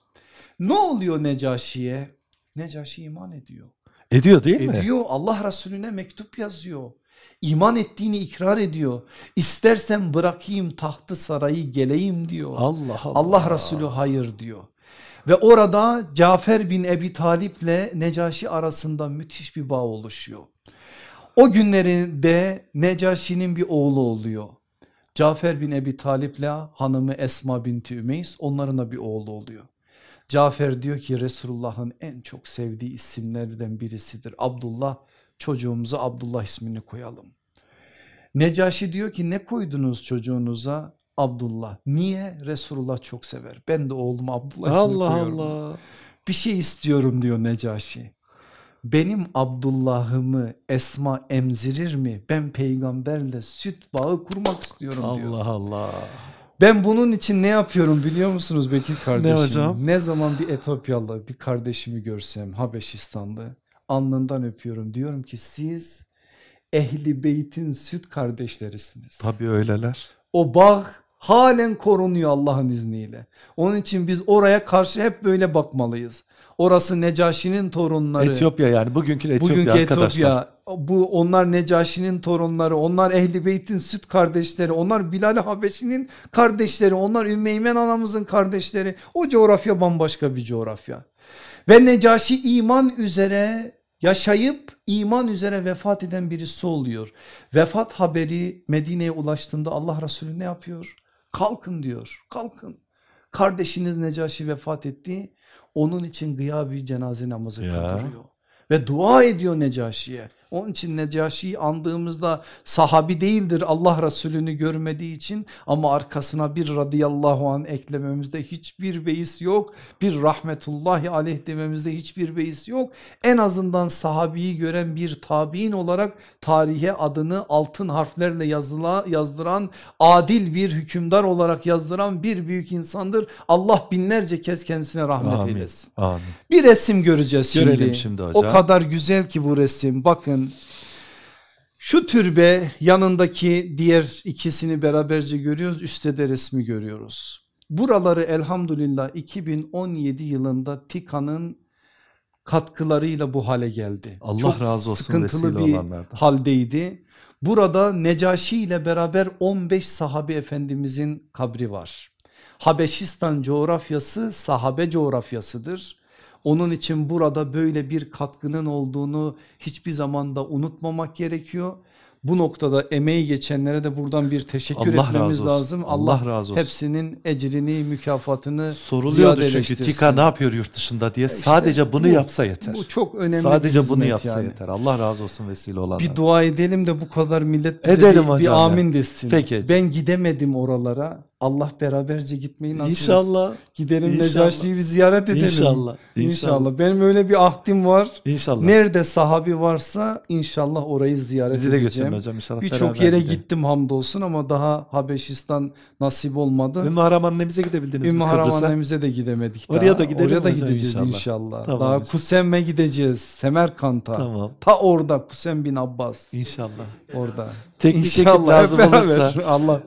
Ne oluyor Necaşi'ye? Necaşi iman ediyor. Ediyor değil mi? Ediyor Allah Resulüne mektup yazıyor. İman ettiğini ikrar ediyor. İstersen bırakayım tahtı sarayı geleyim diyor. Allah Allah. Allah Resulü hayır diyor. Ve orada Cafer bin Ebi Talip ile Necaşi arasında müthiş bir bağ oluşuyor. O günlerinde Necaşi'nin bir oğlu oluyor. Cafer bin Ebi Talip ile hanımı Esma binti Ümeys onların da bir oğlu oluyor. Cafer diyor ki Resulullah'ın en çok sevdiği isimlerden birisidir. Abdullah çocuğumuza Abdullah ismini koyalım. Necaşi diyor ki ne koydunuz çocuğunuza? Abdullah. Niye? Resulullah çok sever. Ben de oğluma Abdullah ismini Allah koyuyorum. Allah. Bir şey istiyorum diyor Necaşi. Benim Abdullah'ımı Esma emzirir mi? Ben peygamberle süt bağı kurmak istiyorum diyor. Allah Allah. Ben bunun için ne yapıyorum biliyor musunuz Bekir kardeşim? hocam? Ne zaman bir Etiyopyalı bir kardeşimi görsem Habeşistan'da alnından öpüyorum. Diyorum ki siz ehli beytin süt kardeşlerisiniz. Tabii öyleler. O bağ halen korunuyor Allah'ın izniyle. Onun için biz oraya karşı hep böyle bakmalıyız. Orası Necaşi'nin torunları. Etiyopya yani bugünkü Etiyopya Bugünkü arkadaşlar. Etiyopya bu onlar Necaşi'nin torunları onlar Ehli Beyt'in süt kardeşleri onlar Bilal Habeşi'nin kardeşleri onlar Ümmeymen anamızın kardeşleri. O coğrafya bambaşka bir coğrafya. Ve Necaşi iman üzere yaşayıp iman üzere vefat eden birisi oluyor. Vefat haberi Medine'ye ulaştığında Allah Resulü ne yapıyor? Kalkın diyor kalkın. Kardeşiniz Necaşi vefat etti onun için gıyabi cenaze namazı Ya. kıldırıyor ve dua ediyor Necaşi'ye. Onun için Necaşi'yi andığımızda sahabi değildir Allah Resulü'nü görmediği için ama arkasına bir radıyallahu an eklememizde hiçbir beis yok. Bir rahmetullahi aleyh dememizde hiçbir beis yok. En azından sahabiyi gören bir tabi'in olarak tarihe adını altın harflerle yazıla, yazdıran adil bir hükümdar olarak yazdıran bir büyük insandır. Allah binlerce kez kendisine rahmet Amin. eylesin. Amin. Bir resim göreceğiz şimdi. Görelim şimdi hocam. O kadar güzel ki bu resim. Bakın şu türbe yanındaki diğer ikisini beraberce görüyoruz. Üstte de resmi görüyoruz. Buraları elhamdülillah 2017 yılında TİKA'nın katkılarıyla bu hale geldi. Allah Çok razı olsun sıkıntılı bir olanlardan. haldeydi. Burada Necaşi ile beraber 15 sahabe efendimizin kabri var. Habeşistan coğrafyası sahabe coğrafyasıdır. Onun için burada böyle bir katkının olduğunu hiçbir zaman da unutmamak gerekiyor. Bu noktada emeği geçenlere de buradan bir teşekkür Allah etmemiz lazım. Allah, Allah razı olsun. hepsinin ecrini, mükafatını Soruluyordu çünkü. TİKA ne yapıyor yurt dışında diye İşte sadece bunu bu- yapsa yeter. Bu çok önemli Sadece bir bunu yapsa yani. yeter. Allah razı olsun vesile olanlar. Bir dua edelim de bu kadar millet bize Edelim bir, hocam bir amin desin. Peki. Ben gidemedim oralara. Allah beraberce gitmeyi nasip. İnşallah. Gidelim İnşallah. Necaşi'yi bir ziyaret edelim. İnşallah. İnşallah. Benim öyle bir ahdim var. İnşallah. Nerede sahabi varsa inşallah orayı ziyaret Bizi de edeceğim. götürün hocam inşallah. Birçok yere gidelim. gittim hamdolsun ama daha Habeşistan nasip olmadı. Ümmü Haram annemize gidebildiniz Ümmü mi Haram annemize de gidemedik Oraya daha. da gidelim Oraya da gideceğiz inşallah. inşallah. Tamam daha. Kusem'e gideceğiz. Semerkant'a. Tamam. Ta orada Kusem bin Abbas. İnşallah. Orada. Teknik İnşallah lazım olursa. Allah.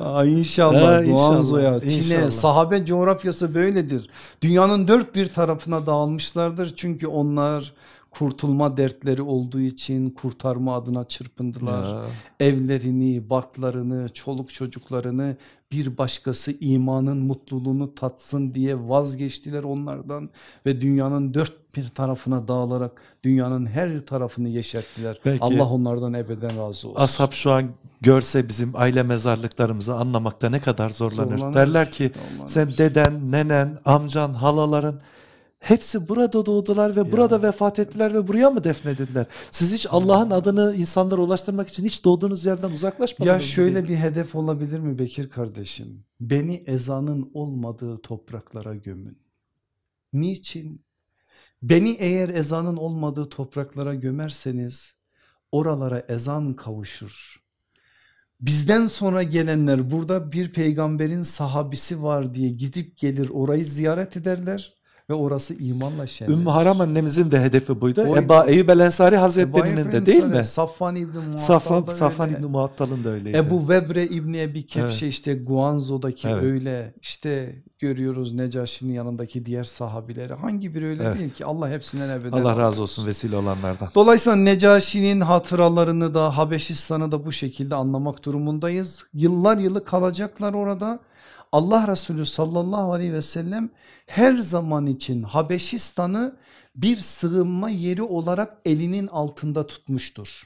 Aa, inşallah. Ha, inşallah, Guangzhou'ya, Çin'e, inşallah. sahabe coğrafyası böyledir. Dünyanın dört bir tarafına dağılmışlardır. Çünkü onlar kurtulma dertleri olduğu için kurtarma adına çırpındılar. Ya. Evlerini, barklarını, çoluk çocuklarını bir başkası imanın mutluluğunu tatsın diye vazgeçtiler onlardan ve dünyanın dört bir tarafına dağılarak dünyanın her tarafını yeşerttiler. Belki- Allah onlardan ebeden razı olsun. Ashab şu an görse bizim aile mezarlıklarımızı anlamakta ne kadar zorlanır. Zorlanır, Derler ki zorlanır. sen deden, nenen, amcan, halaların hepsi burada doğdular ve burada vefat ettiler ve buraya mı defnedildiler? Siz hiç Allah'ın adını insanlara ulaştırmak için hiç doğduğunuz yerden uzaklaşmadınız Ya mı şöyle diye. bir hedef olabilir mi Bekir kardeşim? Beni ezanın olmadığı topraklara gömün. Niçin? Beni eğer ezanın olmadığı topraklara gömerseniz oralara ezan kavuşur. Bizden sonra gelenler burada bir peygamberin sahabisi var diye gidip gelir orayı ziyaret ederler ve orası imanla şenlenir. Ümmü Haram annemizin de hedefi buydu. O- Eba Eyyub el Ensari Hazretleri'nin de değil mi? Safvan İbni Muattal Safan, da. İbni Muattal'ın da öyleydi. Ebu Vebre İbni Ebi Kepşe işte Guangzhou'daki Evet. öyle işte görüyoruz Necaşi'nin yanındaki diğer sahabileri hangi biri öyle Evet. değil ki Allah hepsinden ebeden Allah razı olsun vesile olanlardan. Dolayısıyla Necaşi'nin hatıralarını da Habeşistan'ı da bu şekilde anlamak durumundayız. Yıllar yılı kalacaklar orada. Allah Resulü sallallahu aleyhi ve sellem her zaman için Habeşistan'ı bir sığınma yeri olarak elinin altında tutmuştur.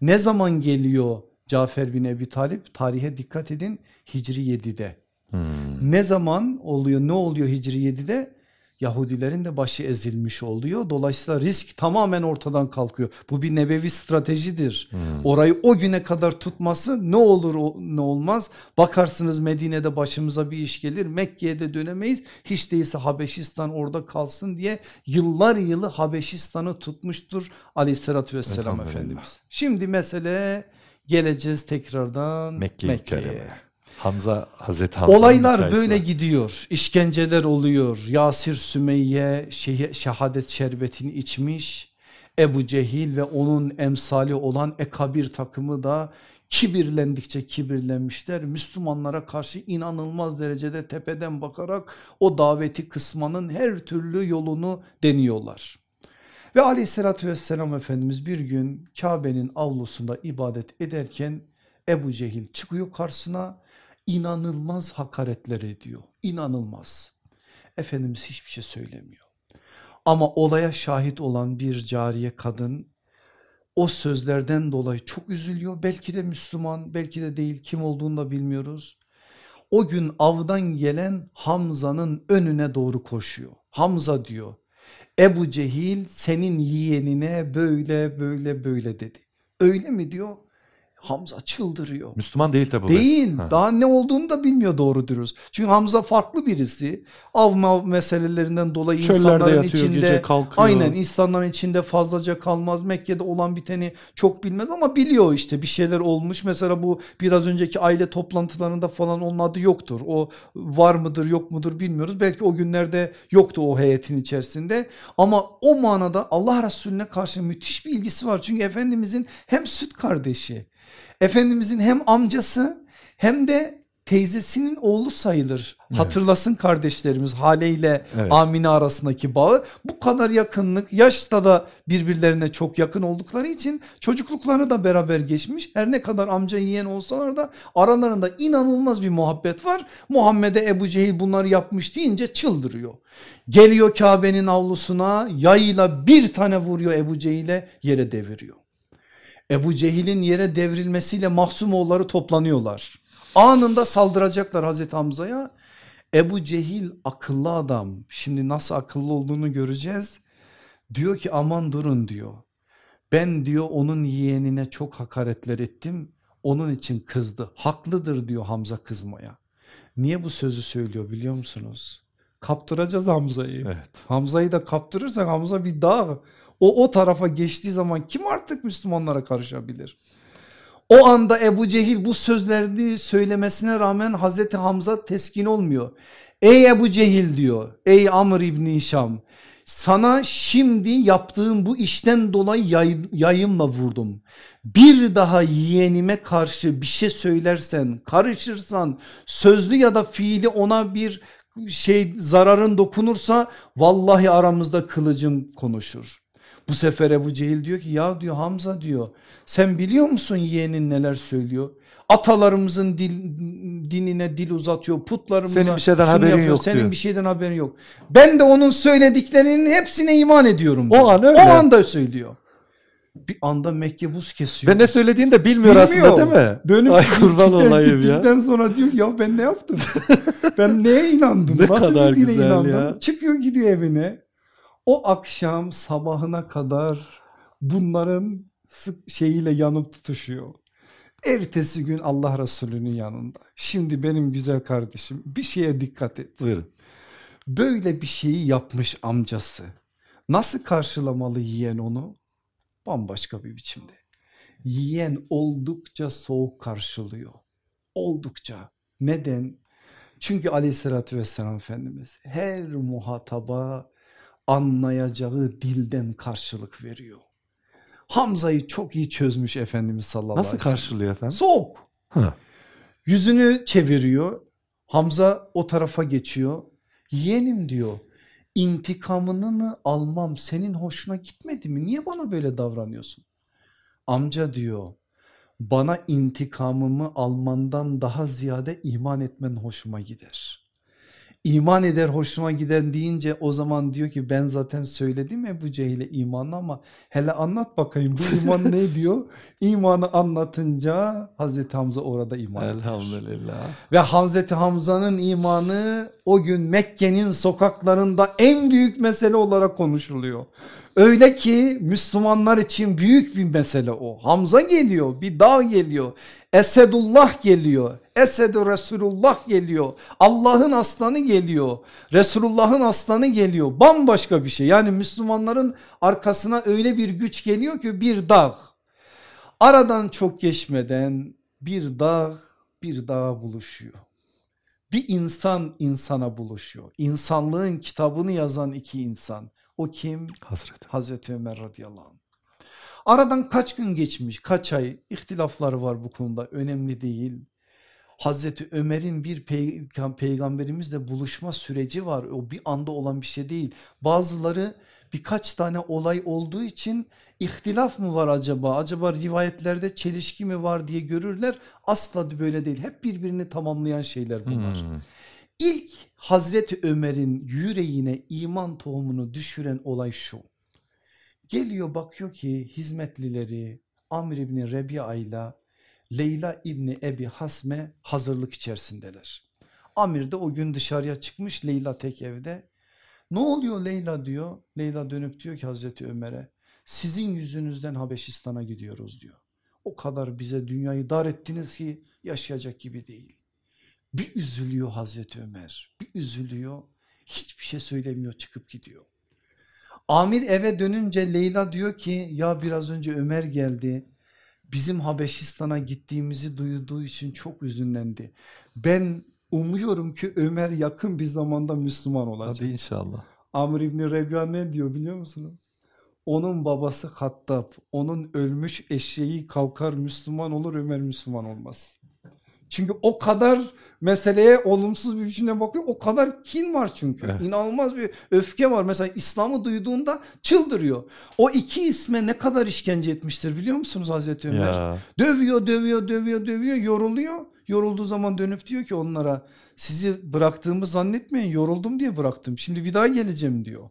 Ne zaman geliyor Cafer bin Ebi Talip? Tarihe dikkat edin Hicri 7'de. Hmm. Ne zaman oluyor ne oluyor Hicri 7'de? Yahudilerin de başı ezilmiş oluyor. Dolayısıyla risk tamamen ortadan kalkıyor. Bu bir nebevi stratejidir. Hmm. Orayı o güne kadar tutması ne olur ne olmaz. Bakarsınız Medine'de başımıza bir iş gelir. Mekke'ye de dönemeyiz. Hiç değilse Habeşistan orada kalsın diye yıllar yılı Habeşistan'ı tutmuştur aleyhissalatü vesselam Elhamdülillah. Efendimiz. Şimdi mesele geleceğiz tekrardan Mekke'ye. Mükerreme. Hamza Hazreti Hamza Olaylar böyle gidiyor. İşkenceler oluyor. Yasir Sümeyye şeh- şehadet şerbetini içmiş. Ebu Cehil ve onun emsali olan Ekabir takımı da kibirlendikçe kibirlenmişler. Müslümanlara karşı inanılmaz derecede tepeden bakarak o daveti kısmanın her türlü yolunu deniyorlar. Ve aleyhissalatü vesselam Efendimiz bir gün Kabe'nin avlusunda ibadet ederken Ebu Cehil çıkıyor karşısına inanılmaz hakaretler ediyor. İnanılmaz. Efendimiz hiçbir şey söylemiyor. Ama olaya şahit olan bir cariye kadın o sözlerden dolayı çok üzülüyor. Belki de Müslüman belki de değil kim olduğunu da bilmiyoruz. O gün avdan gelen Hamza'nın önüne doğru koşuyor. Hamza diyor Ebu Cehil senin yeğenine böyle böyle böyle dedi. Öyle mi diyor? Hamza çıldırıyor. Müslüman değil tabi. Değil. Ha. Daha ne olduğunu da bilmiyor doğru dürüst. Çünkü Hamza farklı birisi. Av mav meselelerinden dolayı Çöllerde insanların yatıyor, içinde gece kalkıyor. aynen insanların içinde fazlaca kalmaz. Mekke'de olan biteni çok bilmez ama biliyor işte bir şeyler olmuş. Mesela bu biraz önceki aile toplantılarında falan onun adı yoktur. O var mıdır yok mudur bilmiyoruz. Belki o günlerde yoktu o heyetin içerisinde. Ama o manada Allah Resulüne karşı müthiş bir ilgisi var. Çünkü Efendimizin hem süt kardeşi Efendimizin hem amcası hem de teyzesinin oğlu sayılır. Evet. Hatırlasın kardeşlerimiz Hale ile evet. Amine arasındaki bağı. Bu kadar yakınlık yaşta da birbirlerine çok yakın oldukları için çocukluklarını da beraber geçmiş. Her ne kadar amca yiyen olsalar da aralarında inanılmaz bir muhabbet var. Muhammed'e Ebu Cehil bunları yapmış deyince çıldırıyor. Geliyor Kabe'nin avlusuna yayıyla bir tane vuruyor Ebu Cehil'e yere deviriyor. Ebu Cehil'in yere devrilmesiyle Mahsumoğulları toplanıyorlar. Anında saldıracaklar Hazreti Hamza'ya. Ebu Cehil akıllı adam. Şimdi nasıl akıllı olduğunu göreceğiz. Diyor ki aman durun diyor. Ben diyor onun yeğenine çok hakaretler ettim. Onun için kızdı. Haklıdır diyor Hamza kızmaya. Niye bu sözü söylüyor biliyor musunuz? Kaptıracağız Hamza'yı. Evet. Hamza'yı da kaptırırsak Hamza bir dağ. O o tarafa geçtiği zaman kim artık Müslümanlara karışabilir? O anda Ebu Cehil bu sözlerini söylemesine rağmen Hazreti Hamza teskin olmuyor. Ey Ebu Cehil diyor ey Amr İbni Hişam sana şimdi yaptığım bu işten dolayı yay, yayımla vurdum. Bir daha yeğenime karşı bir şey söylersen karışırsan sözlü ya da fiili ona bir şey zararın dokunursa vallahi aramızda kılıcım konuşur. Bu sefer Ebu Cehil diyor ki ya diyor Hamza diyor sen biliyor musun yeğenin neler söylüyor? Atalarımızın dil, dinine dil uzatıyor putlarımıza. Senin bir şeyden haberin yapıyor, yok Senin diyor. bir şeyden haberin yok. Ben de onun söylediklerinin hepsine iman ediyorum. Diyor. O an öyle. O anda söylüyor. Bir anda Mekke buz kesiyor. Ve ne söylediğini de bilmiyor, bilmiyor. aslında değil mi? Dönüp Ay kurban olayım ya. sonra diyor ya ben ne yaptım? ben neye inandım? ne Nasıl kadar güzel inandım? ya. Çıkıyor gidiyor evine. O akşam sabahına kadar bunların sık şeyiyle yanıp tutuşuyor. Ertesi gün Allah Resulü'nün yanında. Şimdi benim güzel kardeşim bir şeye dikkat et. Buyurun. Böyle bir şeyi yapmış amcası. Nasıl karşılamalı yiyen onu? Bambaşka bir biçimde. Yiyen oldukça soğuk karşılıyor. Oldukça. Neden? Çünkü aleyhissalatü vesselam Efendimiz her muhataba anlayacağı dilden karşılık veriyor. Hamza'yı çok iyi çözmüş Efendimiz sallallahu aleyhi ve sellem. Nasıl karşılıyor efendim? Soğuk. Ha. Yüzünü çeviriyor. Hamza o tarafa geçiyor. Yeğenim diyor intikamını mı almam senin hoşuna gitmedi mi? Niye bana böyle davranıyorsun? Amca diyor bana intikamımı almandan daha ziyade iman etmen hoşuma gider iman eder hoşuma gider deyince o zaman diyor ki ben zaten söyledim Ebu Cehil'e imanı ama hele anlat bakayım bu iman ne diyor? İmanı anlatınca Hazreti Hamza orada iman eder. Elhamdülillah. Ve Hazreti Hamza'nın imanı o gün Mekke'nin sokaklarında en büyük mesele olarak konuşuluyor. Öyle ki Müslümanlar için büyük bir mesele o. Hamza geliyor bir dağ geliyor. Esedullah geliyor. Esedu Resulullah geliyor. Allah'ın aslanı geliyor. Resulullah'ın aslanı geliyor. Bambaşka bir şey. Yani Müslümanların arkasına öyle bir güç geliyor ki bir dağ. Aradan çok geçmeden bir dağ bir dağ buluşuyor. Bir insan insana buluşuyor. İnsanlığın kitabını yazan iki insan. O kim? Hazreti. Hazreti Ömer radıyallahu anh. Aradan kaç gün geçmiş kaç ay ihtilafları var bu konuda önemli değil. Hazreti Ömer'in bir pey peygamberimizle buluşma süreci var o bir anda olan bir şey değil. Bazıları birkaç tane olay olduğu için ihtilaf mı var acaba acaba rivayetlerde çelişki mi var diye görürler asla böyle değil hep birbirini tamamlayan şeyler bunlar. Hmm. İlk Hazreti Ömer'in yüreğine iman tohumunu düşüren olay şu. Geliyor bakıyor ki hizmetlileri Amr İbni Rebi'a ile Leyla İbni Ebi Hasme hazırlık içerisindeler. Amir de o gün dışarıya çıkmış Leyla tek evde. Ne oluyor Leyla diyor. Leyla dönüp diyor ki Hazreti Ömer'e sizin yüzünüzden Habeşistan'a gidiyoruz diyor. O kadar bize dünyayı dar ettiniz ki yaşayacak gibi değil. Bir üzülüyor Hazreti Ömer bir üzülüyor hiçbir şey söylemiyor çıkıp gidiyor. Amir eve dönünce Leyla diyor ki ya biraz önce Ömer geldi bizim Habeşistan'a gittiğimizi duyduğu için çok üzünlendi. Ben umuyorum ki Ömer yakın bir zamanda Müslüman olacak. Hadi inşallah. Amr İbni Rebi'a ne diyor biliyor musunuz? Onun babası Hattab, onun ölmüş eşeği kalkar Müslüman olur Ömer Müslüman olmaz. Çünkü o kadar meseleye olumsuz bir biçimde bakıyor. O kadar kin var çünkü. Evet. İnanılmaz bir öfke var. Mesela İslam'ı duyduğunda çıldırıyor. O iki isme ne kadar işkence etmiştir biliyor musunuz Hazreti Ömer? Ya. Dövüyor, dövüyor, dövüyor, dövüyor, yoruluyor. Yorulduğu zaman dönüp diyor ki onlara sizi bıraktığımı zannetmeyin yoruldum diye bıraktım. Şimdi bir daha geleceğim diyor.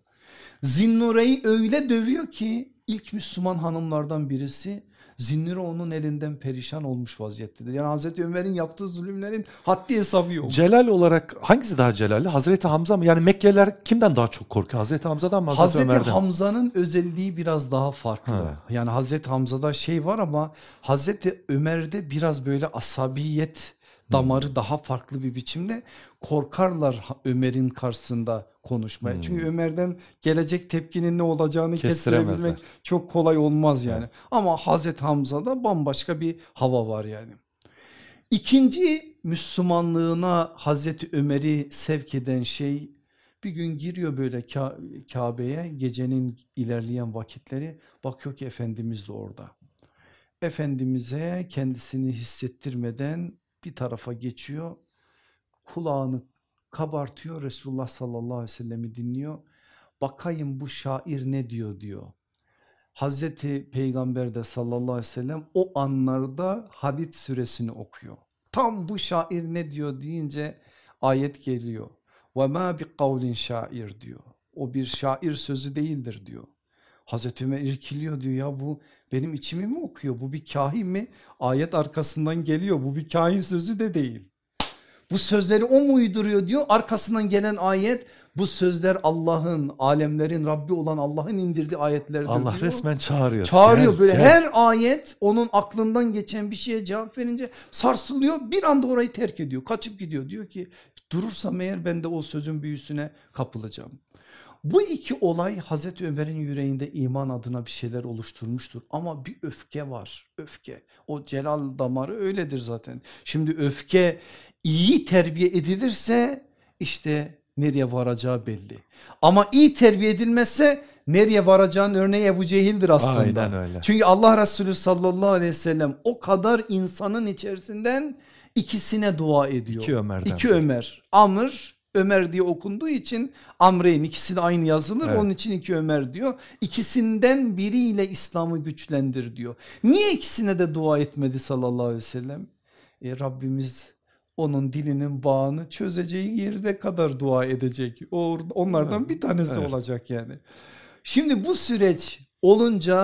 Zinnure'yi öyle dövüyor ki ilk Müslüman hanımlardan birisi Zinnure onun elinden perişan olmuş vaziyettedir. Yani Hazreti Ömer'in yaptığı zulümlerin haddi hesabı yok. Celal olarak hangisi daha celalli? Hazreti Hamza mı? Yani Mekkeliler kimden daha çok korkuyor? Hazreti Hamza'dan mı Hazreti, Hazreti Ömer'den? Hamza'nın özelliği biraz daha farklı. Ha. Yani Hazreti Hamza'da şey var ama Hazreti Ömer'de biraz böyle asabiyet damarı hmm. daha farklı bir biçimde korkarlar Ömer'in karşısında konuşmaya. Hmm. Çünkü Ömer'den gelecek tepkinin ne olacağını kestirebilmek çok kolay olmaz yani. Evet. Ama Hazreti Hamza'da bambaşka bir hava var yani. İkinci Müslümanlığına Hazreti Ömer'i sevk eden şey bir gün giriyor böyle Kabe'ye gecenin ilerleyen vakitleri bakıyor ki Efendimiz de orada. Efendimiz'e kendisini hissettirmeden bir tarafa geçiyor. Kulağını kabartıyor Resulullah sallallahu aleyhi ve sellem'i dinliyor. Bakayım bu şair ne diyor diyor. Hazreti Peygamber de sallallahu aleyhi ve sellem o anlarda Hadid suresini okuyor. Tam bu şair ne diyor deyince ayet geliyor. Ve ma bi kavlin şair diyor. O bir şair sözü değildir diyor. Hazreti Ömer irkiliyor diyor ya bu benim içimi mi okuyor bu bir kahin mi? Ayet arkasından geliyor bu bir kahin sözü de değil. Bu sözleri o mu uyduruyor diyor arkasından gelen ayet bu sözler Allah'ın alemlerin Rabbi olan Allah'ın indirdiği ayetlerdir Allah diyor. resmen çağırıyor. Çağırıyor gel, böyle gel. her ayet onun aklından geçen bir şeye cevap verince sarsılıyor bir anda orayı terk ediyor kaçıp gidiyor diyor ki durursam eğer ben de o sözün büyüsüne kapılacağım. Bu iki olay Hazreti Ömer'in yüreğinde iman adına bir şeyler oluşturmuştur ama bir öfke var öfke o celal damarı öyledir zaten. Şimdi öfke iyi terbiye edilirse işte nereye varacağı belli ama iyi terbiye edilmezse nereye varacağın örneği Ebu Cehil'dir aslında. Aynen öyle. Çünkü Allah Resulü sallallahu aleyhi ve sellem o kadar insanın içerisinden ikisine dua ediyor. İki Ömer'den. İki Ömer. Amr Ömer diye okunduğu için Amreyn ikisi de aynı yazılır evet. onun için iki Ömer diyor. İkisinden biriyle İslam'ı güçlendir diyor. Niye ikisine de dua etmedi sallallahu aleyhi ve sellem? E, Rabbimiz onun dilinin bağını çözeceği yerde kadar dua edecek. O, onlardan bir tanesi evet. olacak yani. Şimdi bu süreç olunca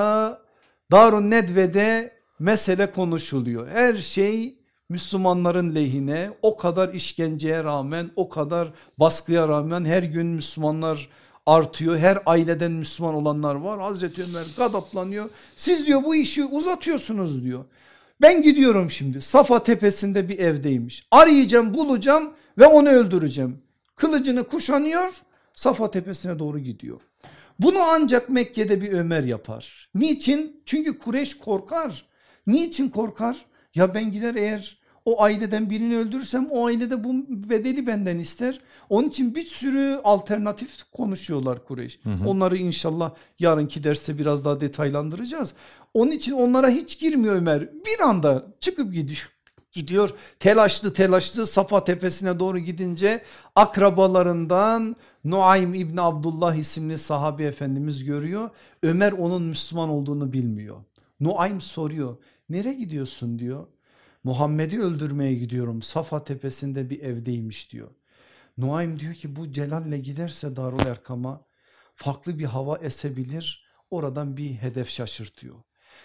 Darun Nedve'de mesele konuşuluyor. Her şey Müslümanların lehine o kadar işkenceye rağmen o kadar baskıya rağmen her gün Müslümanlar artıyor. Her aileden Müslüman olanlar var. Hazreti Ömer gadaplanıyor. Siz diyor bu işi uzatıyorsunuz diyor. Ben gidiyorum şimdi Safa tepesinde bir evdeymiş. Arayacağım bulacağım ve onu öldüreceğim. Kılıcını kuşanıyor Safa tepesine doğru gidiyor. Bunu ancak Mekke'de bir Ömer yapar. Niçin? Çünkü Kureyş korkar. Niçin korkar? Ya ben gider eğer o aileden birini öldürürsem o ailede bu bedeli benden ister. Onun için bir sürü alternatif konuşuyorlar Kureyş. Hı hı. Onları inşallah yarınki derste biraz daha detaylandıracağız. Onun için onlara hiç girmiyor Ömer. Bir anda çıkıp gidiyor gidiyor telaşlı telaşlı Safa tepesine doğru gidince akrabalarından Nuaym İbni Abdullah isimli sahabi efendimiz görüyor. Ömer onun Müslüman olduğunu bilmiyor. Nuaym soruyor nereye gidiyorsun diyor. Muhammed'i öldürmeye gidiyorum Safa tepesinde bir evdeymiş diyor. Nuaym diyor ki bu Celal'le giderse Darul Erkam'a farklı bir hava esebilir oradan bir hedef şaşırtıyor.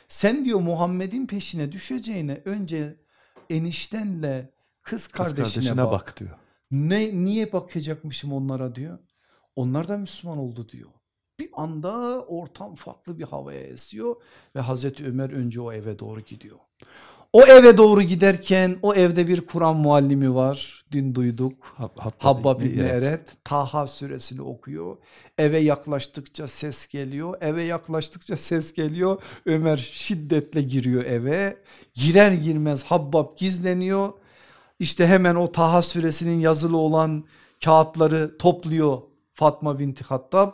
Sen diyor Muhammed'in peşine düşeceğine önce eniştenle kız kardeşine, kız kardeşine bak. bak diyor. Ne, niye bakacakmışım onlara diyor. Onlar da Müslüman oldu diyor. Bir anda ortam farklı bir havaya esiyor ve Hazreti Ömer önce o eve doğru gidiyor. O eve doğru giderken o evde bir Kur'an muallimi var. Dün duyduk. Hab Habbab İbni evet. Eret. Taha suresini okuyor. Eve yaklaştıkça ses geliyor. Eve yaklaştıkça ses geliyor. Ömer şiddetle giriyor eve. Girer girmez Habbab gizleniyor. İşte hemen o Taha suresinin yazılı olan kağıtları topluyor Fatma binti Hattab.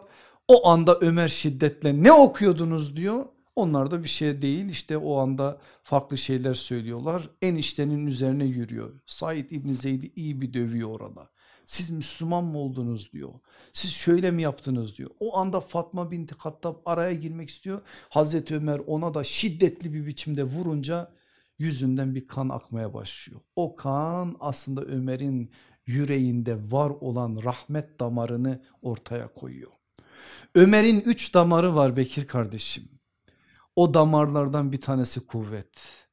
O anda Ömer şiddetle ne okuyordunuz diyor. Onlar da bir şey değil işte o anda farklı şeyler söylüyorlar. Eniştenin üzerine yürüyor. Said İbni Zeyd'i iyi bir dövüyor orada. Siz Müslüman mı oldunuz diyor. Siz şöyle mi yaptınız diyor. O anda Fatma binti Hattab araya girmek istiyor. Hazreti Ömer ona da şiddetli bir biçimde vurunca yüzünden bir kan akmaya başlıyor. O kan aslında Ömer'in yüreğinde var olan rahmet damarını ortaya koyuyor. Ömer'in üç damarı var Bekir kardeşim. O damarlardan bir tanesi kuvvet,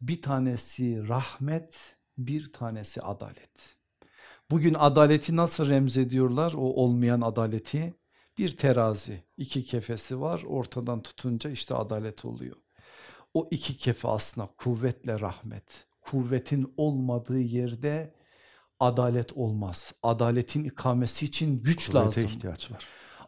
bir tanesi rahmet, bir tanesi adalet. Bugün adaleti nasıl remzediyorlar o olmayan adaleti? Bir terazi, iki kefesi var ortadan tutunca işte adalet oluyor. O iki kefe aslında kuvvetle rahmet. Kuvvetin olmadığı yerde adalet olmaz. Adaletin ikamesi için güç Kuvvete lazım. ihtiyaç var.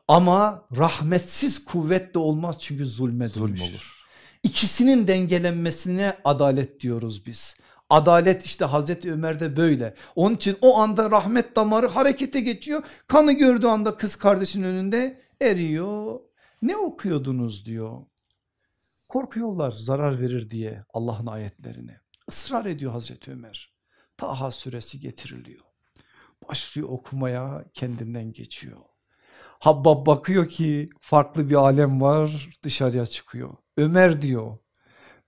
Ama rahmetsiz kuvvet de olmaz çünkü zulme Zulm olur. İkisinin dengelenmesine adalet diyoruz biz. Adalet işte Hazreti Ömer'de böyle. Onun için o anda rahmet damarı harekete geçiyor. Kanı gördüğü anda kız kardeşin önünde eriyor. Ne okuyordunuz diyor. Korkuyorlar zarar verir diye Allah'ın ayetlerine. Israr ediyor Hazreti Ömer. Taha suresi getiriliyor. Başlıyor okumaya kendinden geçiyor. Habbab bakıyor ki farklı bir alem var dışarıya çıkıyor. Ömer diyor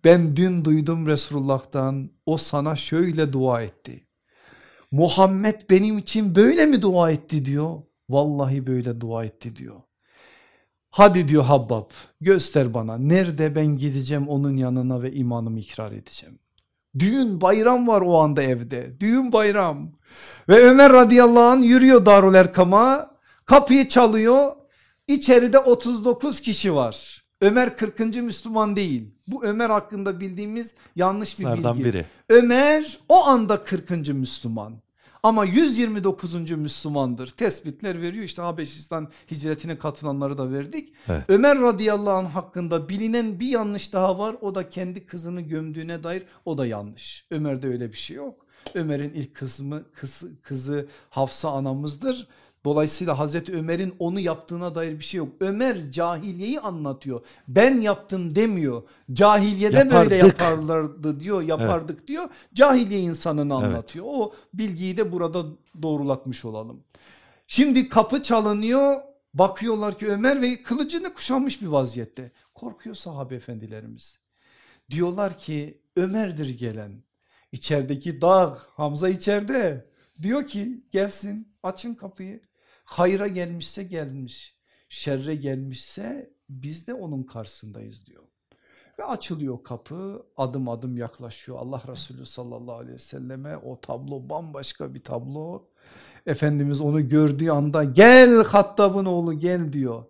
ben dün duydum Resulullah'tan o sana şöyle dua etti. Muhammed benim için böyle mi dua etti diyor. Vallahi böyle dua etti diyor. Hadi diyor Habbab göster bana nerede ben gideceğim onun yanına ve imanımı ikrar edeceğim. Düğün bayram var o anda evde düğün bayram ve Ömer radıyallahu anh yürüyor Darul Erkam'a Kapıyı çalıyor. İçeride 39 kişi var. Ömer 40. Müslüman değil. Bu Ömer hakkında bildiğimiz yanlış bir Sardan bilgi. Biri. Ömer o anda 40. Müslüman. Ama 129. Müslümandır. Tespitler veriyor işte Habeşistan hicretine katılanları da verdik. Evet. Ömer radıyallahu anh hakkında bilinen bir yanlış daha var. O da kendi kızını gömdüğüne dair o da yanlış. Ömer'de öyle bir şey yok. Ömer'in ilk kızı, kızı, kızı Hafsa anamızdır. Dolayısıyla Hazreti Ömer'in onu yaptığına dair bir şey yok. Ömer cahiliyeyi anlatıyor. Ben yaptım demiyor. Cahiliyede yapardık. böyle yaparlardı diyor yapardık evet. diyor. Cahiliye insanını anlatıyor. Evet. O bilgiyi de burada doğrulatmış olalım. Şimdi kapı çalınıyor. Bakıyorlar ki Ömer ve kılıcını kuşanmış bir vaziyette. Korkuyor sahabe efendilerimiz. Diyorlar ki Ömer'dir gelen. İçerideki dağ Hamza içeride. Diyor ki gelsin açın kapıyı. Hayra gelmişse gelmiş. Şerre gelmişse biz de onun karşısındayız diyor. Ve açılıyor kapı adım adım yaklaşıyor Allah Resulü sallallahu aleyhi ve selleme o tablo bambaşka bir tablo. Efendimiz onu gördüğü anda gel Hattab'ın oğlu gel diyor.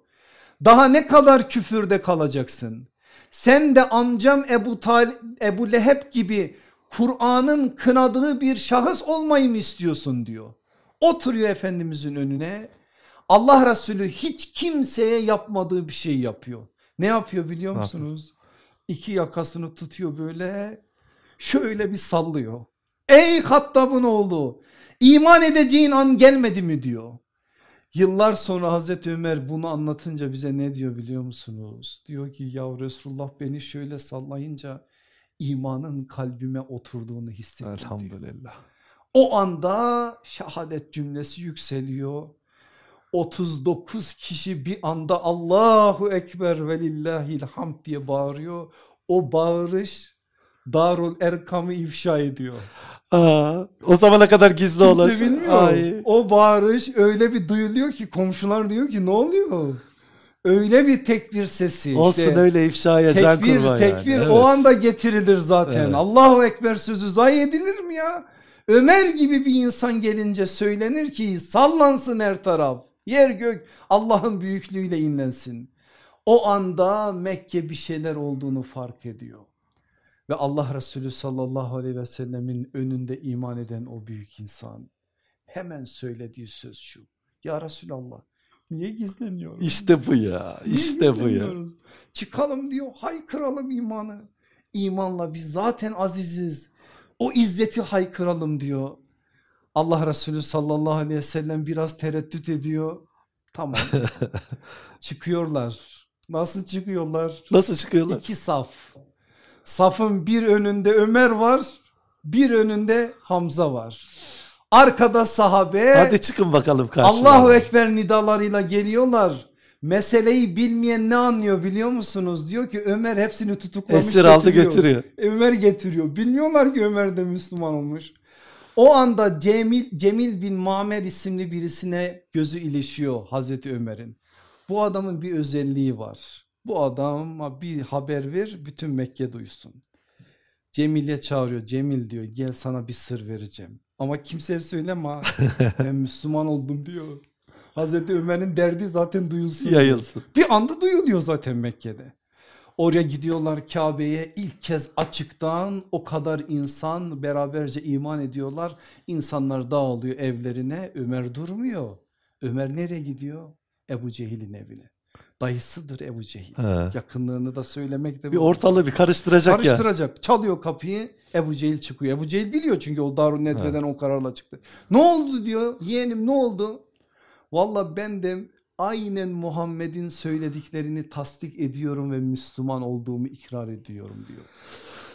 Daha ne kadar küfürde kalacaksın? Sen de amcam Ebu, Tal Ebu Leheb gibi Kur'an'ın kınadığı bir şahıs olmayı mı istiyorsun diyor. Oturuyor Efendimizin önüne Allah Resulü hiç kimseye yapmadığı bir şey yapıyor. Ne yapıyor biliyor musunuz? İki yakasını tutuyor böyle şöyle bir sallıyor. Ey Hattab'ın oğlu iman edeceğin an gelmedi mi diyor. Yıllar sonra Hazreti Ömer bunu anlatınca bize ne diyor biliyor musunuz? Diyor ki ya Resulullah beni şöyle sallayınca imanın kalbime oturduğunu hissettim. Elhamdülillah. Diyor. O anda şehadet cümlesi yükseliyor. 39 kişi bir anda Allahu Ekber ve lillahil hamd diye bağırıyor. O bağırış Darul Erkam'ı ifşa ediyor. Aa, o zamana kadar gizli Kimse olur. bilmiyor. Ay. O bağırış öyle bir duyuluyor ki komşular diyor ki ne oluyor? Öyle bir tekbir sesi. Olsun işte, öyle ifşaya tekbir, can kurban Tekbir yani. evet. o anda getirilir zaten. Evet. Allahu Ekber sözü zayi edilir mi ya? Ömer gibi bir insan gelince söylenir ki sallansın her taraf. Yer gök Allah'ın büyüklüğüyle inlensin. O anda Mekke bir şeyler olduğunu fark ediyor. Ve Allah Resulü sallallahu aleyhi ve sellemin önünde iman eden o büyük insan hemen söylediği söz şu. Ya Resulallah niye gizleniyoruz? İşte bu ya Niye işte bu ya. Çıkalım diyor haykıralım imanı. İmanla biz zaten aziziz. O izzeti haykıralım diyor. Allah Resulü sallallahu aleyhi ve sellem biraz tereddüt ediyor. Tamam çıkıyorlar. Nasıl çıkıyorlar? Nasıl çıkıyorlar? İki saf. Safın bir önünde Ömer var, bir önünde Hamza var. Arkada sahabe Hadi çıkın bakalım karşıya. Allahu Ekber nidalarıyla geliyorlar. Meseleyi bilmeyen ne anlıyor biliyor musunuz? Diyor ki Ömer hepsini tutuklamış Esir aldı getiriyor. Ömer getiriyor. Bilmiyorlar ki Ömer de Müslüman olmuş. O anda Cemil, Cemil bin Mamer isimli birisine gözü ilişiyor Hazreti Ömer'in. Bu adamın bir özelliği var. Bu adama bir haber ver bütün Mekke duysun. Cemil'e çağırıyor. Cemil diyor gel sana bir sır vereceğim. Ama kimseye söyleme ben Müslüman oldum diyor. Hazreti Ömer'in derdi zaten duyulsun. Yayılsın. Bir anda duyuluyor zaten Mekke'de. Oraya gidiyorlar Kabe'ye ilk kez açıktan o kadar insan beraberce iman ediyorlar. İnsanlar dağılıyor evlerine Ömer durmuyor. Ömer nereye gidiyor? Ebu Cehil'in evine. Dayısıdır Ebu Cehil. He. Yakınlığını da söylemek de Bir ortalığı bir karıştıracak ya. karıştıracak. Çalıyor kapıyı Ebu Cehil çıkıyor. Ebu Cehil biliyor çünkü o Darun Nedve'den o kararla çıktı. Ne oldu diyor yeğenim ne oldu? Valla ben de aynen Muhammed'in söylediklerini tasdik ediyorum ve Müslüman olduğumu ikrar ediyorum diyor.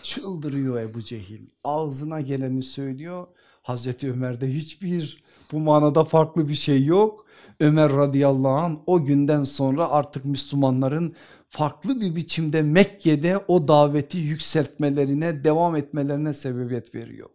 Çıldırıyor Ebu Cehil. Ağzına geleni söylüyor. Hazreti Ömer'de hiçbir bu manada farklı bir şey yok. Ömer radıyallahu an o günden sonra artık Müslümanların farklı bir biçimde Mekke'de o daveti yükseltmelerine devam etmelerine sebebiyet veriyor.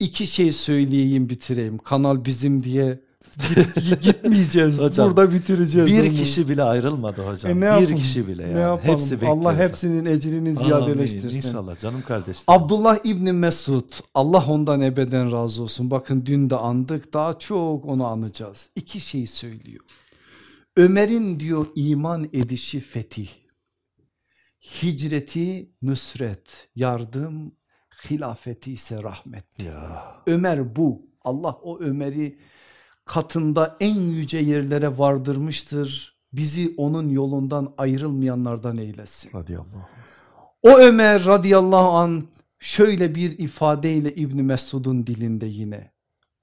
İki şey söyleyeyim bitireyim. Kanal bizim diye git- gitmeyeceğiz. Hocam, Burada bitireceğiz. Bir onu. kişi bile ayrılmadı hocam. E ne bir kişi bile yani. Ne yapalım? Hepsi bekliyor. Allah hepsinin ecrini ziyadeleştirsin. İnşallah canım kardeşlerim. Abdullah İbni Mesud Allah ondan ebeden razı olsun. Bakın dün de andık daha çok onu anacağız. İki şey söylüyor. Ömer'in diyor iman edişi fetih. Hicreti nüsret, yardım, hilafeti ise rahmet. Ya. Ömer bu. Allah o Ömer'i katında en yüce yerlere vardırmıştır. Bizi onun yolundan ayrılmayanlardan eylesin. Radiyallahu. O Ömer radıyallahu an şöyle bir ifadeyle İbni Mesud'un dilinde yine.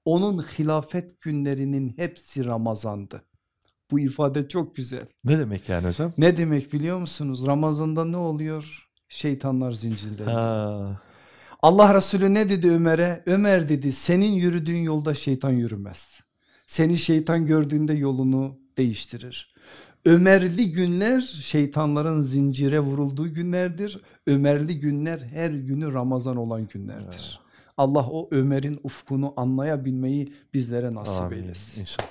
Onun hilafet günlerinin hepsi Ramazan'dı. Bu ifade çok güzel. Ne demek yani hocam? Ne demek biliyor musunuz? Ramazan'da ne oluyor? Şeytanlar zincirleri. Ha. Allah Resulü ne dedi Ömer'e? Ömer dedi senin yürüdüğün yolda şeytan yürümez. Seni şeytan gördüğünde yolunu değiştirir. Ömerli günler şeytanların zincire vurulduğu günlerdir. Ömerli günler her günü Ramazan olan günlerdir. Allah o Ömer'in ufkunu anlayabilmeyi bizlere nasip Amin. eylesin. İnşallah.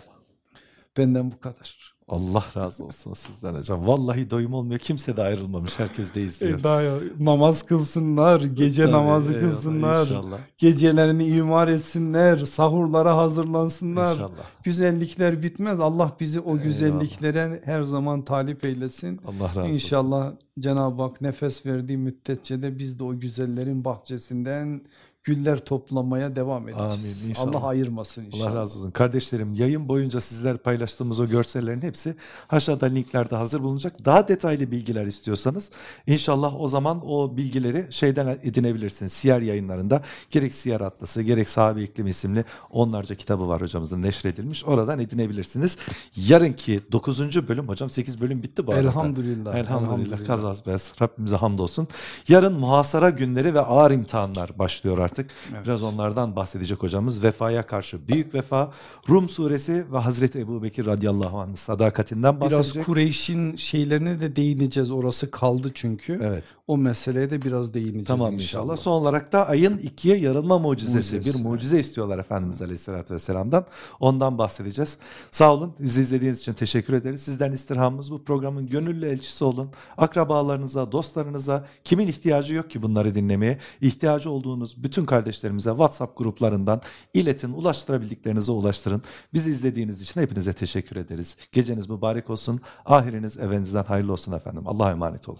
Benden bu kadar. Allah razı olsun sizden hocam. Vallahi doyum olmuyor. Kimse de ayrılmamış. Herkes de izliyor. E daha ya, namaz kılsınlar, gece Tabii, namazı eyvallah, kılsınlar, İnşallah. gecelerini imar etsinler, sahurlara hazırlansınlar. İnşallah. Güzellikler bitmez. Allah bizi o Eyvallah. güzelliklere her zaman talip eylesin. Allah razı olsun. İnşallah Cenab-ı Hak nefes verdiği müddetçe de biz de o güzellerin bahçesinden güller toplamaya devam edeceğiz. Amin, inşallah. Allah ayırmasın inşallah. Allah razı olsun. Kardeşlerim yayın boyunca sizler paylaştığımız o görsellerin hepsi aşağıda linklerde hazır bulunacak. Daha detaylı bilgiler istiyorsanız inşallah o zaman o bilgileri şeyden edinebilirsiniz. Siyer yayınlarında gerek Siyer Atlası gerek Sahabe İklim isimli onlarca kitabı var hocamızın neşredilmiş. Oradan edinebilirsiniz. Yarınki 9. bölüm hocam 8 bölüm bitti bu arada. Elhamdülillah. Elhamdülillah kazaz beyaz. Rabbimize hamdolsun. Yarın muhasara günleri ve ağır imtihanlar başlıyor artık. Evet. Biraz onlardan bahsedecek hocamız. Vefaya karşı büyük vefa. Rum suresi ve Hazreti Ebu Bekir radıyallahu anh sadakatinden Biraz bahsedecek. Kureyş'in şeylerine de değineceğiz. Orası kaldı çünkü. Evet. O meseleye de biraz değineceğiz Tamam inşallah. inşallah. Son olarak da ayın ikiye yarılma mucizesi. mucizesi. Bir mucize istiyorlar Efendimiz Aleyhisselatü Vesselam'dan. Ondan bahsedeceğiz. Sağ olun. Bizi izlediğiniz için teşekkür ederiz. Sizden istirhamımız bu programın gönüllü elçisi olun. Akrabalarınıza, dostlarınıza kimin ihtiyacı yok ki bunları dinlemeye? İhtiyacı olduğunuz bütün kardeşlerimize WhatsApp gruplarından iletin, ulaştırabildiklerinize ulaştırın. Bizi izlediğiniz için hepinize teşekkür ederiz. Geceniz mübarek olsun. Ahiriniz evinizden hayırlı olsun efendim. Allah'a emanet olun.